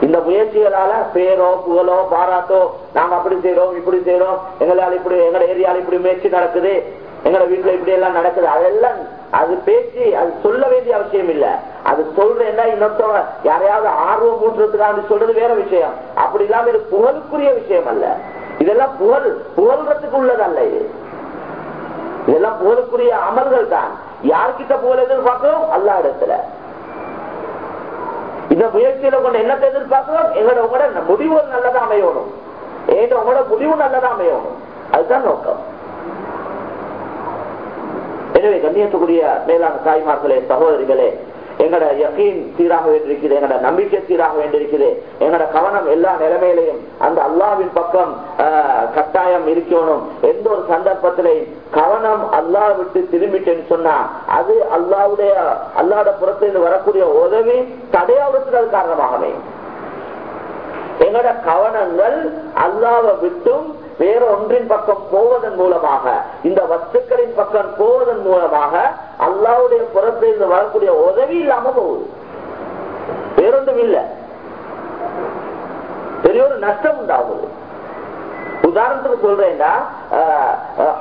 இந்த முயற்சிகளால பேரோ புகழோ பாராட்டோ நாங்க அப்படி செய்யறோம் இப்படி செய்யறோம் எங்களால் இப்படி எங்க ஏரியால இப்படி முயற்சி நடக்குது எங்க வீட்டுல இப்படி எல்லாம் நடக்குது அதெல்லாம் அது பேச்சு அது சொல்ல வேண்டிய அவசியம் இல்ல. அது சொல்றேன்னா இன்னொருத்தவங்க யாரையாவது ஆர்வம் ஊட்டுறதுக்காக சொல்றது வேற விஷயம். அப்படி இல்லாம இது புகழுக்குரிய விஷயம் அல்ல. இதெல்லாம் புகழ் புகழ்றதுக்கு உள்ளதல்ல இது. இதெல்லாம் புகழுக்குரிய அமல்கள் தான் யார்கிட்ட புகழ் எதிர்பார்க்கிறோம்? அல்லா இடத்துல இந்த முயற்சியில கொண்டு என்னத்தை எதிர்பார்க்கிறோம் எங்களோட உங்களோட முடிவு நல்லதா அமையணும். ஏதோ உங்களோட முடிவு நல்லதா அமையணும்? அதுதான் நோக்கம். எனவே கண்ணியத்துக்குரிய மேலான தாய்மார்களே சகோதரிகளே எங்கட யக்கீன் சீராக வேண்டியிருக்குது எங்கட நம்பிக்கை சீராக வேண்டியிருக்குது எங்கட கவனம் எல்லா நிலைமையிலையும் அந்த அல்லாவின் பக்கம் கட்டாயம் இருக்கணும். எந்த ஒரு சந்தர்ப்பத்திலையும் கவனம் அல்லாஹ் விட்டு திரும்பிட்டேன்னு சொன்னா அது அல்லாவுடைய அல்லாட புறத்திலிருந்து வரக்கூடிய உதவி தடையாவதுக்கு அது காரணமாகவே. எங்களோட கவனங்கள் அல்லாவை விட்டும் வேற ஒன்றின் பக்கம் போவதன் மூலமாக இந்த வஸ்துக்களின் பக்கம் போவதன் மூலமாக அல்லாவுடைய புறத்திலிருந்து வரக்கூடிய உதவி இல்லாம போகுது. வேறொன்றும் இல்லை. பெரிய ஒரு நஷ்டம் உண்டாகுது. உதாரணத்துக்கு சொல்றேன்டா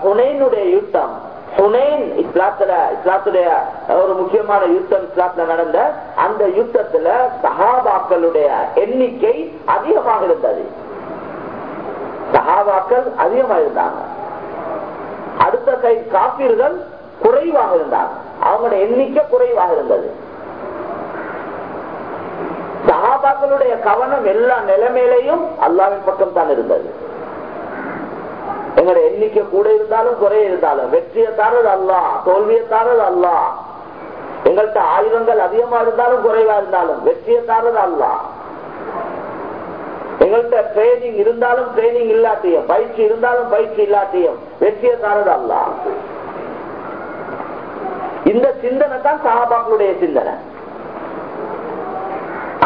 ஹுனைனுடைய யுத்தம். ஹுனைன் இஸ்லாத்துல இஸ்லாத்துடைய ஒரு முக்கியமான யுத்தம் இஸ்லாத்துல நடந்த அந்த யுத்தத்துல சஹாபாக்களுடைய எண்ணிக்கை அதிகமாக இருந்தது. சஹாபாக்கள் அதிகமாக இருந்தாங்க. அடுத்த கை காப்பீர்கள் குறைவாக இருந்தாங்க. அவங்களோட எண்ணிக்கை குறைவாக இருந்தது. சஹாபாக்களுடைய கவனம் எல்லா நிலைமையிலையும் அல்லாவின் பக்கம் தான் இருந்தது. எங்களோட எண்ணிக்கை கூட இருந்தாலும் குறைய இருந்தாலும் வெற்றியை தாரது அல்லா தோல்வியை தாரது அல்லா எங்கள்கிட்ட ஆயுதங்கள் அதிகமா இருந்தாலும் குறைவா இருந்தாலும் வெற்றியை தாரது அல்லா எங்கள்கிட்ட ட்ரைனிங் இருந்தாலும் ட்ரைனிங் இல்லாட்டியும் பயிற்சி இருந்தாலும் பயிற்சி இல்லாட்டியும் வெற்றியை தாரது அல்லா இந்த சிந்தனை தான் சகாபாக்களுடைய சிந்தனை.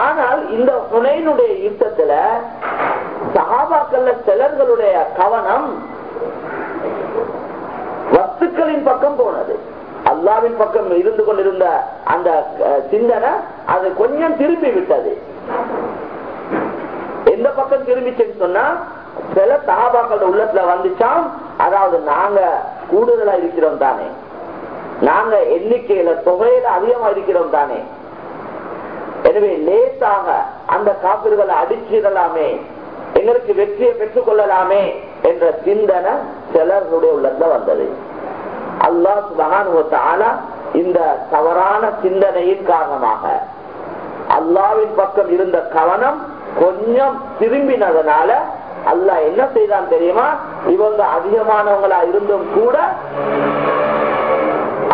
ஆனால் இந்த புனையினுடைய யுத்தத்துல சகாபாக்கள் சிலர்களுடைய கவனம் வஸ்துக்களின் பக்கம் போனது. அல்லாவின் பக்கம் இருந்து கொண்டிருந்த அந்த சிந்தனை அது கொஞ்சம் திரும்பி விட்டது. எந்த பக்கம் திரும்பிச்சுன்னு சொன்னா சில சகாபாக்கள் உள்ளத்துல வந்துச்சாம். அதாவது நாங்க கூடுதலா இருக்கிறோம் தானே. நாங்க எண்ணிக்கையில தொகையில அதிகமா இருக்கிறோம் தானே. எனவே லேசாக அந்த காப்பீடுகளை அடிச்சிடலாமே. எங்களுக்கு வெற்றியை பெற்றுக் கொள்ளலாமே. என்ற சிந்தனை சிலருடைய உள்ளத்துல வந்தது. அல்லாஹ் சுபகான இந்த தவறான சிந்தனையின் காரணமாக அல்லாவின் பக்கம் இருந்த கவனம் கொஞ்சம் திரும்பினதுனால அல்லாஹ் என்ன செய்தான் தெரியுமா? இவங்க அதிகமானவங்களா இருந்தும் கூட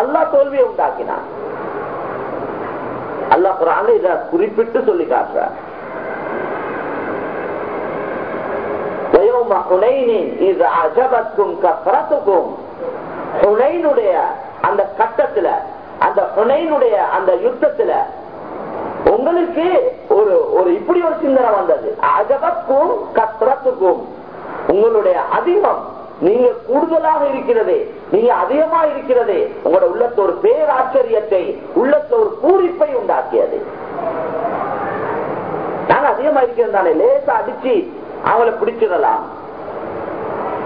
அல்லாஹ் தோல்வியை உண்டாக்கினான். அல்லாஹ் குரான் இத குறிப்பிட்டு சொல்லி காட்டுறார். அந்த கட்டத்துல அந்த ஹுனைனுடைய அந்த யுத்தத்துல உங்களுக்கு ஒரு ஒரு இப்படி ஒரு சிந்தனை வந்தது. அஜபத்துக்கும் கத்ரத்துக்கும் உங்களுடைய அதிகம் நீங்க கூடுதலாக இருக்கிறதே நீங்க அதிகமா இருக்கிறதே உங்களோட உள்ளத்த ஒரு பேராச்சரியத்தை உள்ளத்த ஒரு பூரிப்பை உண்டாக்கியது. நான் அதிகமா இருக்கிறது தானே லேசா அடிச்சு அவங்கள பிடிச்சிடலாம்.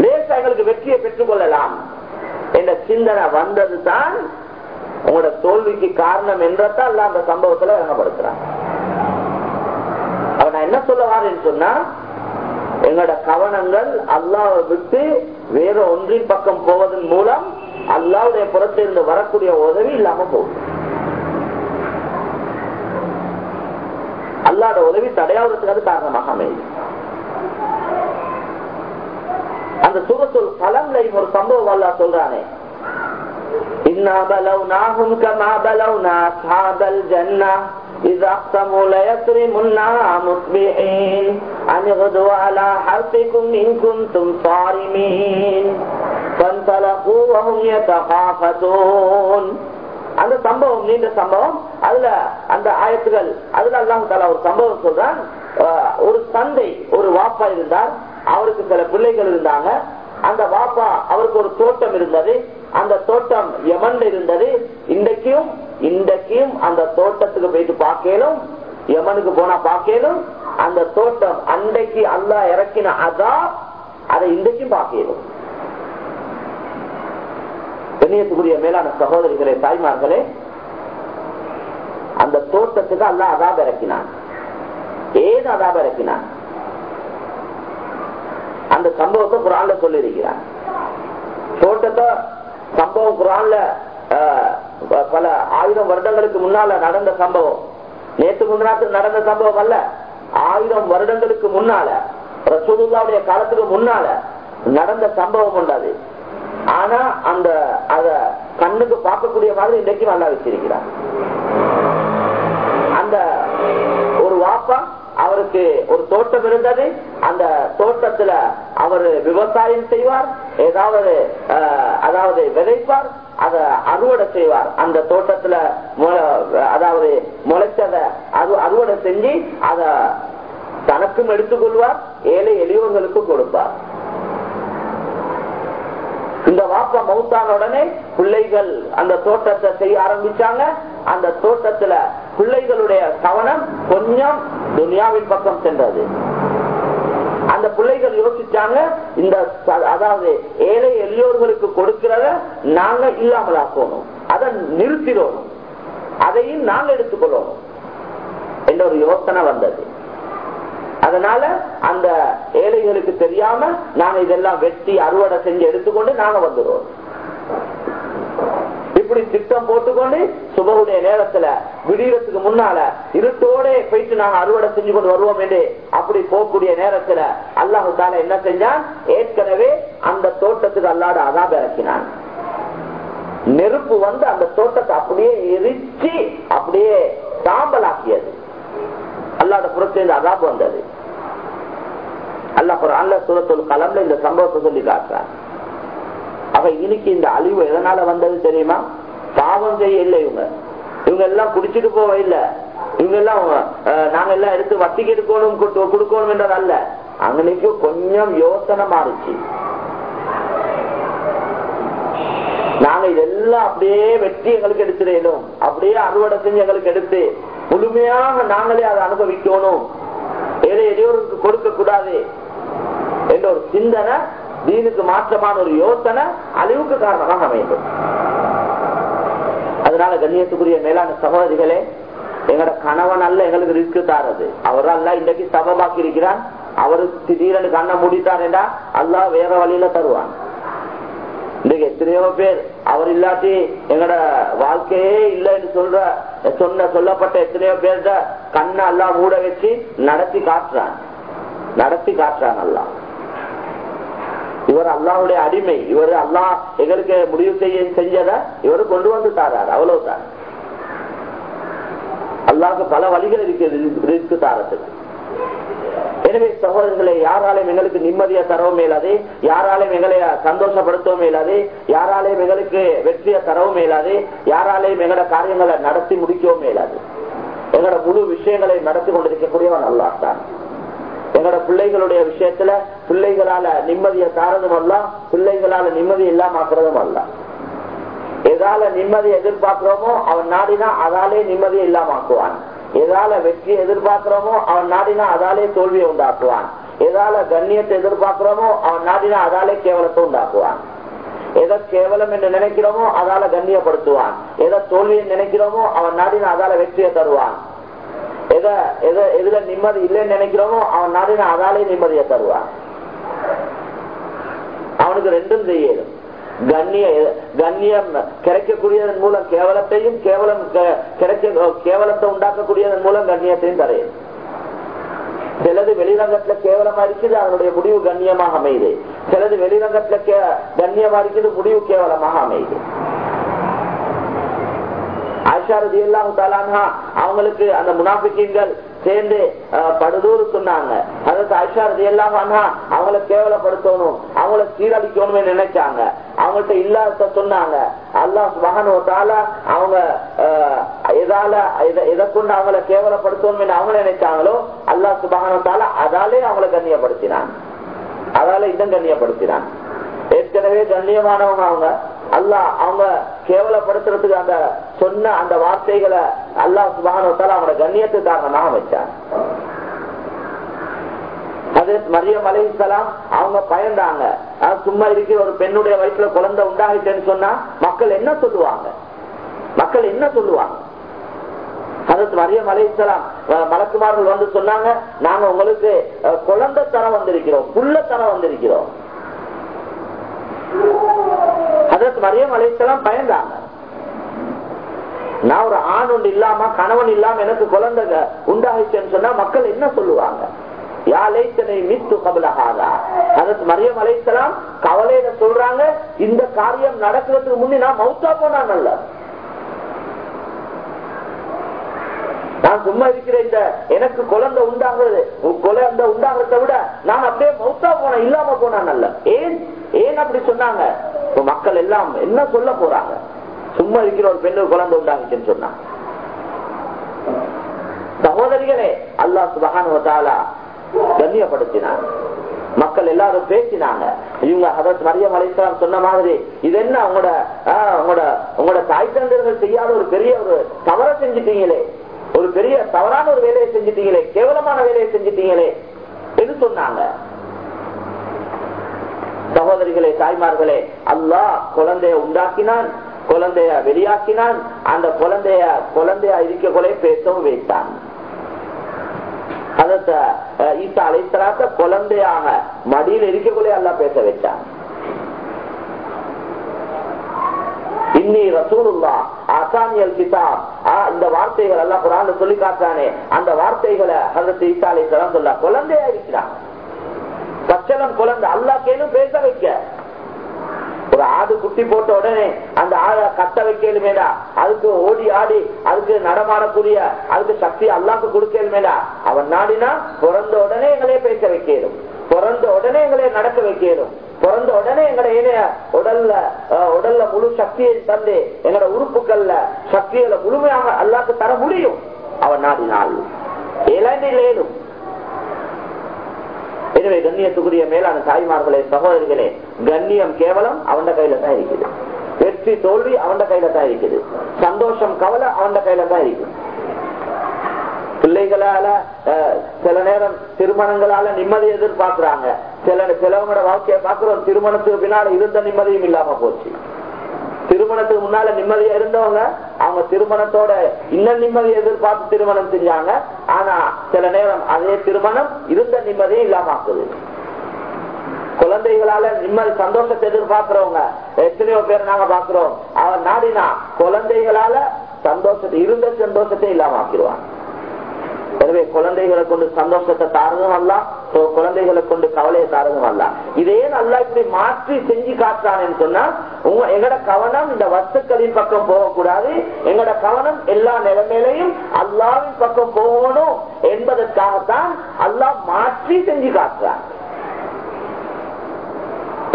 லேசா எங்களுக்கு வெற்றியை பெற்றுக் கொள்ளலாம் என்ற சிந்தனை வந்தது தான் உங்களோட தோல்விக்கு காரணம் என்றதான் அந்த சம்பவத்துல விளங்கப்படுத்துறான் அவன் என்ன சொல்லுவாருன்னு சொன்னா எங்களோட கவனங்கள் அல்லாவை விட்டு வேற ஒன்றின் பக்கம் போவதன் மூலம் அல்லாவுடைய புறத்திலிருந்து வரக்கூடிய உதவி இல்லாம போகும் அல்லாட உதவி தடையாவதுக்கு காரணமாக அமையும் அந்த சூரத்துல் கலம்ல ஒரு சம்பவம் அல்லா சொல்றானே. அந்த சம்பவம் நீண்ட சம்பவம். அதுல அந்த ஆயத்துகள் அதுல அல்லாஹு ஒரு சம்பவம் சொல்றான். ஒரு தந்தை ஒரு வாப்பா இருந்தார். அவருக்கு சில பிள்ளைகள் இருந்தாங்க. அந்த பாப்பா அவருக்கு ஒரு தோட்டம் இருந்தது. அந்த தோட்டம் யமன் இருந்தது. இன்றைக்கும் இன்றைக்கும் அந்த தோட்டத்துக்கு போயிட்டு பார்க்கலும் யமனுக்கு போனா பார்க்கலும் அந்த தோட்டம் அன்றைக்கு அல்லா இறக்கின அதா அதை இன்றைக்கும் பார்க்கலும் கண்ணியத்துக்குரிய மேலான சகோதரிகளே தாய்மார்களே அந்த தோட்டத்துக்கு அல்ல அதாப இறக்கினான். ஏன் அதாப இறக்கினான்? அந்த சம்பவத்தை குரான்ல சொல்லியிருக்கிறான் தோட்டத்தை சம்பவம் குரான்ல பல ஆயிரம் வருடங்களுக்கு முன்னால நடந்த சம்பவம். நேற்று முன்னாத்து நடந்த சம்பவம் அல்ல. ஆயிரம் வருடங்களுக்கு முன்னால ரசூலுல்லாவுடைய காலத்துக்கு முன்னால நடந்த சம்பவம் உண்டாது ஆனா அந்த அத கண்ணுக்கு பார்க்கக்கூடிய மாதிரி இன்றைக்கு நல்லா வச்சிருக்கிறார் அந்த ஒரு வாப்பா அவருக்கு ஒரு தோட்டம் இருந்தது. அந்த தோட்டத்துல அவர் விவசாயம் செய்வார் ஏதாவது அதாவது விதைப்பார் அதை அறுவடை செய்வார். அந்த தோட்டத்துல அதாவது முளைச்சத அறுவடை செஞ்சு அத தனக்கும் எடுத்துக்கொள்வார் ஏழை எளியவர்களுக்கு கொடுப்பார். இந்த வாப்பா மவுத்தான உடனே பிள்ளைகள் அந்த தோட்டத்தை செய்ய ஆரம்பிச்சாங்க. அந்த தோட்டத்துல பிள்ளைகளுடைய கவனம் கொஞ்சம் துனியாவின் பக்கம் சென்றது. பிள்ளைகள் யோசிச்சாங்க இந்த அதாவது ஏழை எளியோர்களுக்கு கொடுக்கிறத நாங்க இல்லாமலாக்கணும் அதை நிறுத்திடணும். அதையும் நாங்க எடுத்துக்கொள்ளணும். என்ற ஒரு யோசனை வந்தது. அதனால அந்த ஏழைகளுக்கு தெரியாம நாங்க இதெல்லாம் வெட்டி அறுவடை செஞ்சு எடுத்துக்கொண்டு நாங்க வந்துடுவோம் இப்படி திட்டம் போட்டுக்கொண்டு சுபகுடைய நேரத்துல விடியறதுக்கு முன்னால இருட்டோட போயிட்டு நாங்க அறுவடை செஞ்சு கொண்டு வருவோம் என்று அப்படி போகக்கூடிய நேரத்துல அல்லாஹு தால என்ன செஞ்சான்? ஏற்கனவே அந்த தோட்டத்துக்கு அல்லாட அதாப இறக்கினான். நெருப்பு வந்து அந்த தோட்டத்தை அப்படியே எரிச்சு அப்படியே சாம்பலாக்கியது அல்லாட புறத்திலிருந்து அதாபு வந்தது. அல்ல அல்ல சூரத்துல் கலம்ல இந்த சம்பவத்தை சொல்லி காட்டுறான். ஆக இன்னைக்கு இந்த அழிவு எதனால வந்தது தெரியுமா? பாவம் செய்ய இல்லை இவங்க. இவங்க எல்லாம் குடிச்சிட்டு போவ இல்ல. இவங்க எல்லாம் நாங்க எல்லாம் எடுத்து வட்டிக்கு எடுக்கணும் கொடுக்கணும் என்றது அல்ல. அங்கனைக்கு கொஞ்சம் யோசனை மாறுச்சு. நாங்க இதெல்லாம் அப்படியே வெற்றி எங்களுக்கு எடுத்துடணும் அப்படியே அறுவடை செஞ்சு எங்களுக்கு எடுத்து முழுமையாக நாங்களே அதை அனுபவிக்கணும். ஏழை எதையோருக்கு கொடுக்க கூடாது என்ற ஒரு சிந்தனை தீனுக்கு மாற்றமான ஒரு யோசனை அழிவுக்கு காரணமாக அமைந்தது அதனால கண்ணியத்துக்குரிய மேலான சகோதரிகளே எங்கட கணவன் அல்ல எங்களுக்கு ரிஸ்க் தாரது. அவரால் இன்னைக்கு சபமாக்கி இருக்கிறான் அவரு திடீரெனு கண்ணை மூடிட்டாருண்டா அல்லாஹ் வேற வழியில தருவான். இன்றைக்கு எத்தனையோ பேர் அவர் இல்லாட்டி எங்கட வாழ்க்கையே இல்லைன்னு சொல்ற சொன்ன சொல்லப்பட்ட எத்தனையோ பேர்த கண்ணை எல்லாம் மூட வச்சு நடத்தி காட்டுறான். நடத்தி காட்டுறான் அல்லாஹ். இவர் அல்லாவுடைய அடிமை. இவர் அல்லாஹ் எங்களுக்கு முடிவு செய்ய செஞ்சத இவர் கொண்டு வந்து தாரார். அவ்வளவுதான் அல்லாவுக்கு பல வழிகள் இருக்கு தாரத்துக்கு. எனவே சகோதரர்களை யாராலையும் எங்களுக்கு நிம்மதியை தரவும் இயலாது. யாராலையும் எங்களை சந்தோஷப்படுத்தவும் இயலாது. யாராலையும் எங்களுக்கு வெற்றியை தரவும் இயலாது. யாராலையும் எங்களோட காரியங்களை நடத்தி முடிக்கவும் இயலாது. எங்களோட முழு விஷயங்களை நடத்தி கொண்டிருக்கக்கூடியவன் அல்லாஹ் தான். எங்களோட பிள்ளைகளுடைய விஷயத்துல பிள்ளைகளால நிம்மதியை தாரதும் அல்ல பிள்ளைகளால நிம்மதி இல்லாமக்கிறதும் அல்ல எதால நிம்மதியை எதிர்பார்க்கிறோமோ அவன் நாடினா அதாலே நிம்மதியை இல்லாமக்குவான். எதால வெற்றியை எதிர்பார்க்கிறோமோ அவன் நாடினா அதாலே தோல்வியை உண்டாக்குவான். எதால கண்ணியத்தை எதிர்பார்க்கிறோமோ அவன் நாடினா அதாலே கேவலத்தை உண்டாக்குவான். எதை கேவலம் என்று நினைக்கிறோமோ அதால கண்ணியப்படுத்துவான். எதை தோல்வியை நினைக்கிறோமோ அவன் நாடினா அதால வெற்றியை தருவான். எதை எதை எதுல நிம்மதி இல்லைன்னு நினைக்கிறோமோ அவன் நாடு அதாலே நிம்மதியை தருவான். அவனுக்கு ரெண்டும் செய்யணும். கண்ணிய கண்ணியம் கிடைக்கக்கூடியதன் மூலம் கேவலத்தையும் கேவலம் கிடைக்க கேவலத்தை உண்டாக்கக்கூடியதன் மூலம் கண்ணியத்தையும் தரையும் சிலது வெளிரங்கத்துல கேவலமா இருக்குது அதனுடைய முடிவு கண்ணியமாக அமையுது. சிலது வெளிரங்கத்துல கண்ணியமா இருக்குது முடிவு கேவலமாக அமையுது. ஆஷாரதி எல்லாம் தாலானா அவங்களுக்கு அந்த முனாபிக்கீங்கள் சேர்ந்து அஹ், படுதூறு சொன்னாங்க. அதாவது ஆஷாரதி எல்லாம் அவங்கள கேவலப்படுத்தணும் அவங்கள சீரழிக்கணும்னு நினைச்சாங்க. அவங்கள்ட்ட இல்லாத சொன்னாங்க. அல்லாஹ் மகன் அவங்க அஹ், எதால எதை- கொண்டு அவங்கள கேவலப்படுத்தணும் அவங்க நினைச்சாங்களோ அல்லாஹ் சுபகானத்தால அதாலே அவங்கள கண்ணியப்படுத்தினான். அதால இன்னும் கண்ணியப்படுத்தினான். ஏற்கனவே கண்ணியமானவங்க அவங்க. அல்லாஹ் அவங்க கேவலப்படுத்துறதுக்கு அந்த சொன்ன அந்த வார்த்தைகளை அல்லா சுபானத்தால் அவங்களோட கண்ணியத்து காரணமாக வச்சாங்க. மரியம் அலைஹிஸ்ஸலாம் அவங்க பயந்தாங்க. சும்மா இருக்கிற ஒரு பெண்ணுடைய வயிற்றுல குழந்தை உண்டாகிட்டேன்னு சொன்னா மக்கள் என்ன சொல்லுவாங்க? மக்கள் என்ன சொல்லுவாங்க? மரியம் அலைஹிஸ்ஸலாம் மலக்குமார்கள் வந்து சொன்னாங்க நாங்க உங்களுக்கு குழந்தை தரம் வந்திருக்கிறோம் புள்ள தரம் வந்திருக்கிறோம். ஹஜரத் மரியம் அலைஹிஸ்ஸலாம் பயந்தாங்க. நான் ஒரு ஆண் ஒன்று இல்லாம கணவன் இல்லாம எனக்கு குழந்தை உண்டாகிச்சேன்னு சொன்னா மக்கள் என்ன சொல்லுவாங்க? மரியம் அலைத்தலாம் கவலையில சொல்றாங்க? இந்த காரியம் நடக்கிறதுக்கு முன்னே நான் மௌத்தா போனா நல்ல நான் சும்மா இருக்கிற இந்த எனக்கு குழந்தை உண்டாகுது. குழந்தை உண்டாகிறத விட நான் அப்படியே மௌத்தா போனேன் இல்லாம போனான் அல்ல ஏன்? ஏன் அப்படி சொன்னாங்க? இப்ப மக்கள் எல்லாம் என்ன சொல்ல போறாங்க? சும்மா இருக்கிற ஒரு பெண்ணு குழந்தை உண்டாகிச்சுன்னு சொன்னாங்க சகோதரிகளே அல்லா சுபகானுவத்தாலா கண்ணியப்படுத்தினாங்க மக்கள் எல்லாரும் பேசினாங்க. இவங்க ஹதரத் மரியம் அலிஸ்லாம் சொன்ன மாதிரி இது என்ன உங்களோட உங்களோட உங்களோட தாய் தந்தர்கள் செய்யாத ஒரு பெரிய ஒரு தவற செஞ்சிட்டீங்களே? ஒரு பெரிய தவறான ஒரு வேலையை செஞ்சிட்டீங்களே? கேவலமான வேலையை செஞ்சிட்டீங்களே? என்று சொன்னாங்க. சகோதரிகளே தாய்மார்களே அல்லாஹ் குழந்தைய உண்டாக்கினான் குழந்தைய வெளியாக்கினான் அந்த குழந்தைய குழந்தைய இருக்கக்குள்ளே பேசவும் வைத்தான். ஈசா அலைத்தலாத்த குழந்தையாக மடியில் இருக்கக்குள்ளே அல்லா பேச வச்சான் இன்னி ரசூலுல்லா அசானியல் கிதாப். இந்த வார்த்தைகள் எல்லாம் குரான் சொல்லி காட்டானே அந்த வார்த்தைகளை ஹசரத் ஈசா அலைத்தலாம் சொல்ல குழந்தையா இருக்கிறான். பச்சளம் குழந்தை அல்லாக்கேனும் பேச வைக்க. ஒரு ஆடு குட்டி போட்ட உடனே அந்த ஆடை கத்த வைக்கலுமேடா. அதுக்கு ஓடி ஆடி அதுக்கு நடமாடக்கூடிய அதுக்கு சக்தி அல்லாக்கு கொடுக்கலுமேடா. அவன் நாடினா பிறந்த உடனே எங்களே பேச வைக்கலும். பிறந்த உடனே எங்களை நடக்க வைக்கலும். பிறந்த உடனே எங்களை இணைய உடல்ல உடல்ல முழு சக்தியை தந்து எங்களோட உறுப்புகள்ல சக்திகளை முழுமையாக அல்லாக்கு தர முடியும். அவன் நாடினால் இளநிலேனும் எனவே கண்ணியத்துக்குரிய மேலான தாய்மார்களே சகோதரிகளே கண்ணியம் கேவலம் அவன் கையில தான் இருக்குது. வெற்றி தோல்வி அவன் கையில தான் இருக்குது. சந்தோஷம் கவலை அவன் கையில தான் இருக்குது. பிள்ளைகளால சில நேரம் திருமணங்களால நிம்மதி எதிர்பார்க்கிறாங்க. சில சிலவங்களோட வாழ்க்கையை பார்க்கிறோம் திருமணத்துக்கு பின்னால இருந்த நிம்மதியும் இல்லாம போச்சு. திருமணத்துக்கு முன்னால நிம்மதியா இருந்தவங்க அவங்க திருமணத்தோட இன்னும் நிம்மதியை எதிர்பார்த்து திருமணம் செஞ்சாங்க. ஆனா சில நேரம் அதே திருமணம் இருந்த நிம்மதியும் இல்லாம ஆக்குது. குழந்தைகளால நிம்மதி சந்தோஷத்தை எதிர்பார்க்கிறவங்க எத்தனையோ பேர் நாங்க பாக்குறோம் அவன் நாடினா குழந்தைகளால சந்தோஷத்தை இருந்த சந்தோஷத்தை இல்லாம ஆக்கிடுவாங்க எனவே குழந்தைகளை கொண்டு சந்தோஷத்தை தாரதும் அல்ல குழந்தைகளை கொண்டு கவலையை தாரதும் அல்ல. இதே நல்லா இப்படி மாற்றி செஞ்சு காட்டுறான்னு சொன்னா உங்க எங்கட கவனம் இந்த வஸ்துக்களின் பக்கம் போகக்கூடாது எங்கட கவனம் எல்லா நிலைமையிலையும் அல்லாவின் பக்கம் போகணும் என்பதற்காகத்தான் அல்லாஹ் மாற்றி செஞ்சு காட்டுறான்.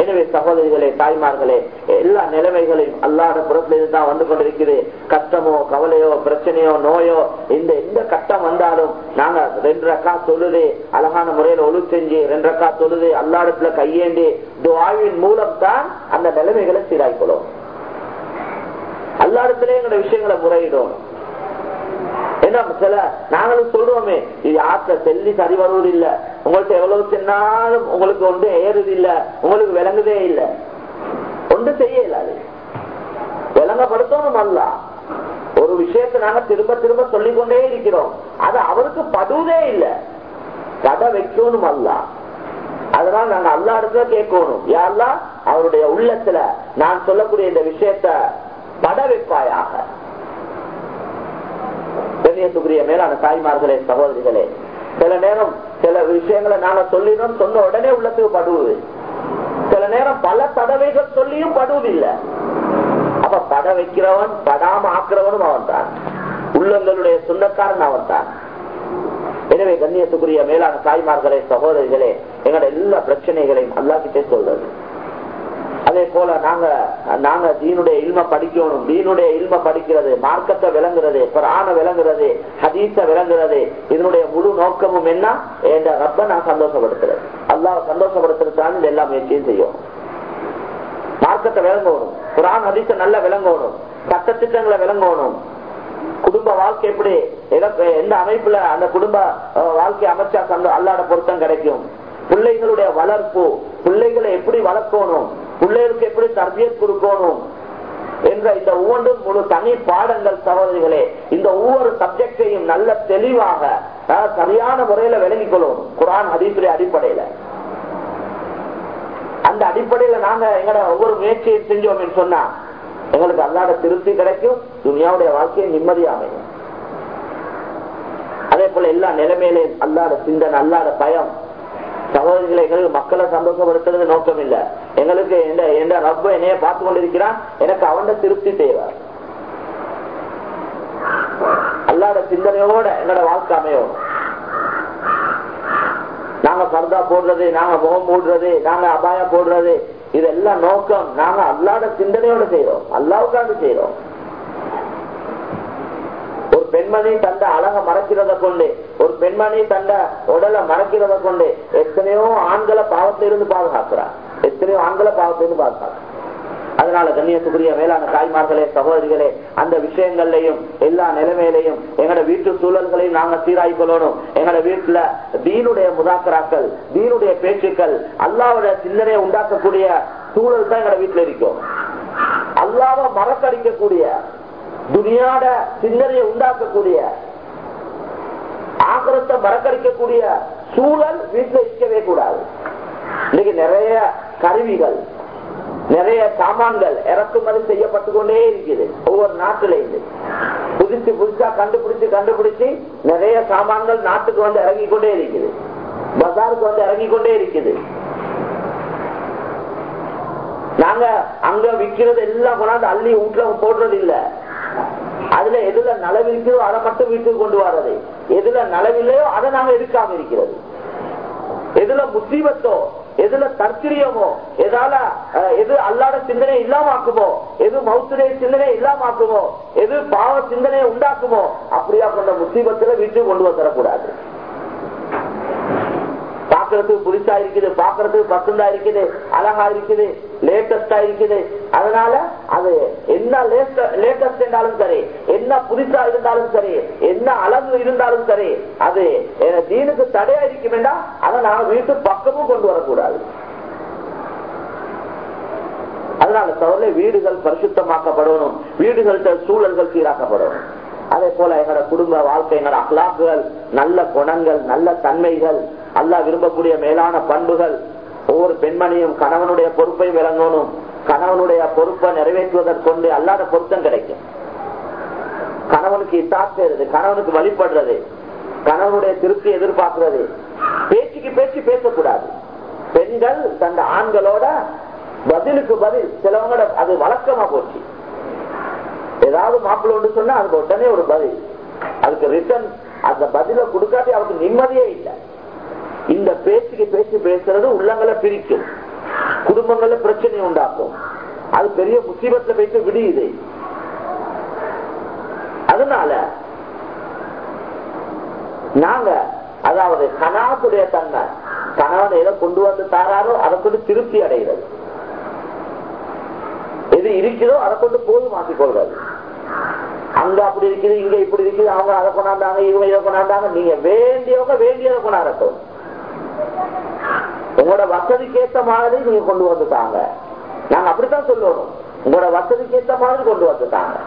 எனவே சகோதரிகளே தாய்மார்களே எல்லா நிலைமைகளையும் அல்லாத புறத்திலிருந்து வந்து கொண்டிருக்குது. கஷ்டமோ கவலையோ பிரச்சனையோ நோயோ இந்த எந்த கட்டம் வந்தாலும் நாங்க ரெண்டு ரக்கா தொழுது அழகான முறையில ஒழு செஞ்சு ரெண்டு ரக்கா தொழுது அல்லாடத்துல கையேண்டி துவாவின் மூலம் தான் அந்த நிலைமைகளை சீராய்க்கொள்ளும் அல்லாடத்திலே எங்களோட விஷயங்களை முறையிடும் என்ன சில நாங்களும் சொல்றோமே இது ஆற்ற செல்லி சரி வருவது இல்ல. உங்கள்ட்ட எவ்வளவு சென்னாலும் உங்களுக்கு ஒன்று ஏறுது இல்ல. உங்களுக்கு விளங்குதே இல்ல. ஒன்று செய்ய இல்லாது விளங்கப்படுத்தணும் அல்ல. ஒரு விஷயத்தை நாங்க திரும்ப திரும்ப சொல்லிக்கொண்டே இருக்கிறோம். அது அவருக்கு படுவதே இல்ல. கதை வைக்கணும் அல்ல. அதனால நாங்க அல்லா இடத்துல கேட்கணும். யாரெல்லாம் அவருடைய உள்ளத்துல நான் சொல்லக்கூடிய இந்த விஷயத்த பட வைப்பாயாக. பெரியத்துக்குரிய மேலான தாய்மார்களே சகோதரிகளே சில நேரம் சில விஷயங்களை நாங்க சொல்லினோம் சொன்ன உடனே உள்ளத்துக்கு படுவது. சில நேரம் பல தடவைகள் சொல்லியும் படுவதில்லை. அப்ப பட வைக்கிறவன் படாம ஆக்குறவனும் அவன் தான் உள்ளங்களுடைய சொந்தக்காரன் அவன் தான் எனவே கண்ணியத்துக்குரிய மேலான தாய்மார்களே சகோதரிகளே எங்களோட எல்லா பிரச்சனைகளையும் அல்லாக்கிட்டே சொல்றது. அதே போல நாங்க நாங்க தீனுடைய இல்ம படிக்கணும் தீனுடைய இல்ம படிக்கிறது மார்க்கத்தை விளங்குறது பிராண விளங்குறது ஹதீச விளங்குறது. இதனுடைய முழு நோக்கமும் என்ன? என்ற ரப்ப நான் சந்தோஷப்படுத்துறது அல்லாஹ் சந்தோஷப்படுத்துறதுதான் இந்த எல்லா முயற்சியும் செய்யும். மார்க்கத்தை விளங்கணும். குரான் ஹதீச நல்லா விளங்கணும். சட்டத்திட்டங்களை விளங்கணும். குடும்ப வாழ்க்கை எப்படி? எந்த அமைப்புல அந்த குடும்ப வாழ்க்கை அமைச்சா சந்தோ அல்லாட பொருத்தம் கிடைக்கும். பிள்ளைகளுடைய வளர்ப்பு பிள்ளைகளை எப்படி வளர்க்கணும்? பிள்ளைகளுக்கு எப்படி தர்பியத் கொடுக்கணும்? என்ற இந்த ஒவ்வொன்றும் முழு தனி பாடங்கள் சகோதரிகளே. இந்த ஒவ்வொரு சப்ஜெக்டையும் நல்ல தெளிவாக சரியான முறையில விளங்கிக் கொள்ளணும் குரான் ஹதீசுடைய அடிப்படையில. அந்த அடிப்படையில நாங்க எங்களோட ஒவ்வொரு முயற்சியும் செஞ்சோம் சொன்னா எங்களுக்கு அல்லாட திருப்தி கிடைக்கும் துனியாவுடைய வாழ்க்கையை நிம்மதியாக அமையும். அதே போல எல்லா நிலைமையிலையும் அல்லாத சிந்தனை அல்லாத பயம் சகோதரிகளை எங்களுக்கு மக்களை சந்தோஷப்படுத்துறது நோக்கம் இல்ல எங்களுக்கு எந்த ரப்ப என்னைய பார்த்து கொண்டிருக்கிறான்? எனக்கு அவன் திருப்தி தேவை அல்லாத சிந்தனையோட எங்களோட வாழ்க்கை அமையும். நாங்க பர்தா போடுறது நாங்க முகம் போடுறது நாங்க அபாயம் போடுறது இதெல்லாம் நோக்கம் நாங்க அல்லாட சிந்தனையோட செய்யறோம் அல்லாவுக்காக செய்யறோம் பெண்மணி தந்த அழக மறைக்கிறத கொண்டு ஒரு பெண்மணி தந்த உடலை மறைக்கிறத கொண்டு எத்தனையோ ஆண்களை பாவத்திலிருந்து பாதுகாக்கிறார். எத்தனையோ ஆண்களை பாவத்திலிருந்து பாதுகாக்கிறார். அதனால கண்ணியத்துக்குரிய மேலான தாய்மார்களே சகோதரிகளே அந்த விஷயங்கள்லையும் எல்லா நிலைமையிலையும் எங்களோட வீட்டு சூழல்களையும் நாங்க சீராய் கொள்ளணும். எங்களோட வீட்டுல தீனுடைய முதாக்கராக்கள் தீனுடைய பேச்சுக்கள் அல்லாவுடைய சிந்தனையை உண்டாக்கக்கூடிய சூழல் தான் எங்களோட வீட்டுல இருக்கும். அல்லாவ மறக்கடிக்கக்கூடிய துனியாட சிந்தனையை உண்டாக்கக்கூடிய ஆக்கிரத்தை மறக்கடிக்கக்கூடிய சூழல் வீட்டுல இருக்கவே கூடாது. இன்னைக்கு நிறைய கருவிகள் நிறைய சாமான்கள் இறக்குமதி செய்யப்பட்டு கொண்டே இருக்குது. ஒவ்வொரு நாட்டிலேருந்து புதுசு புதுசா கண்டுபிடிச்சு கண்டுபிடிச்சு நிறைய சாமான்கள் நாட்டுக்கு வந்து இறங்கி கொண்டே இருக்குது. பஜாருக்கு வந்து இறங்கி கொண்டே இருக்குது. நாங்க அங்க விற்கிறது எல்லாம் கொண்டாந்து அள்ளி வீட்டுல போடுறது இல்ல அதுல எதுல நலவு அதை மட்டும் வீட்டுக்கு கொண்டு வர்றது. எதுல நலவில்லையோ அதை நாங்க எடுக்காம இருக்கிறது. எதுல முசீபத்தோ எதுல தற்கிரியமோ எதால எது அல்லாத சிந்தனை இல்லாம ஆக்குமோ எது மௌத்துடைய சிந்தனை இல்லாம ஆக்குமோ எது பாவ சிந்தனையை உண்டாக்குமோ அப்படியா கொண்ட முசீபத்துல வீட்டுக்கு கொண்டு வந்துடக்கூடாது பாக்குறதுக்கு புதுசா இருக்குது பாக்குறதுக்கு பசுந்தா இருக்குது அழகா இருக்குது லேட்டஸ்டா இருக்குது. அதனால அது என்ன லேட்டஸ்ட் இருந்தாலும் சரி என்ன புதுசா இருந்தாலும் சரி என்ன அழகு இருந்தாலும் சரி அது தீனுக்கு தடையா இருக்கும் வேண்டாம் அதை நான் வீட்டு பக்கமும் கொண்டு வரக்கூடாது. அதனால தவிர வீடுகள் பரிசுத்தமாக்கப்படணும். வீடுகள் சூழல்கள் சீராக்கப்படணும். அதே போல எங்களோட குடும்ப வாழ்க்கை எங்களோட அக்லாக்குகள் நல்ல குணங்கள் நல்ல தன்மைகள் அல்லா விரும்பக்கூடிய மேலான பண்புகள் ஒவ்வொரு பெண்மணியும் கணவனுடைய பொறுப்பை விளங்கணும். கணவனுடைய பொறுப்பை நிறைவேற்றுவதற்கொண்டு அல்லாத பொருத்தம் கிடைக்கும். கணவனுக்கு இத்தாக்குறது கணவனுக்கு வழிபடுறது கணவனுடைய திருப்தி எதிர்பார்க்கிறது. பேச்சுக்கு பேச்சு பேசக்கூடாது. பெண்கள் தந்த ஆண்களோட பதிலுக்கு பதில் சிலவங்களோட அது வழக்கமா போச்சு. ஏதாவது மாப்பிள்ள ஒன்று சொன்னா அதுக்கு உடனே ஒரு பதில். அதுக்கு ரிட்டர்ன் அந்த பதில கொடுக்காட்டி அவருக்கு நிம்மதியே இல்லை. இந்த பேச்சுக்கு பேச்சு பேசுறது உள்ளங்களை பிரிக்கும். குடும்பங்கள்ல பிரச்சனை உண்டாக்கும். அது பெரிய முசீபத்துல வைத்து விடியுது. அதனால நாங்க அதாவது கனாத்துடைய தன்மை கணவன் எதை கொண்டு வந்து தாராரோ அதை கொண்டு திருப்தி அடைகிறது. எது இருக்கிறதோ அதை கொண்டு போதுமாக்கிக் கொள்றது அங்க அப்படி இருக்குது இங்க இப்படி இருக்குது அவங்க அதை கொண்டாந்தாங்க இவங்க இதை கொண்டாந்தாங்க. நீங்க வேண்டியவங்க வேண்டியதை கொண்டாடட்டும். உங்களோட வசதிக்கு ஏத்த மாதிரி நீங்க கொண்டு வந்துட்டாங்க நாங்க அப்படித்தான் சொல்லணும். உங்களோட வசதிக்கு ஏத்த மாதிரி கொண்டு வந்துட்டாங்க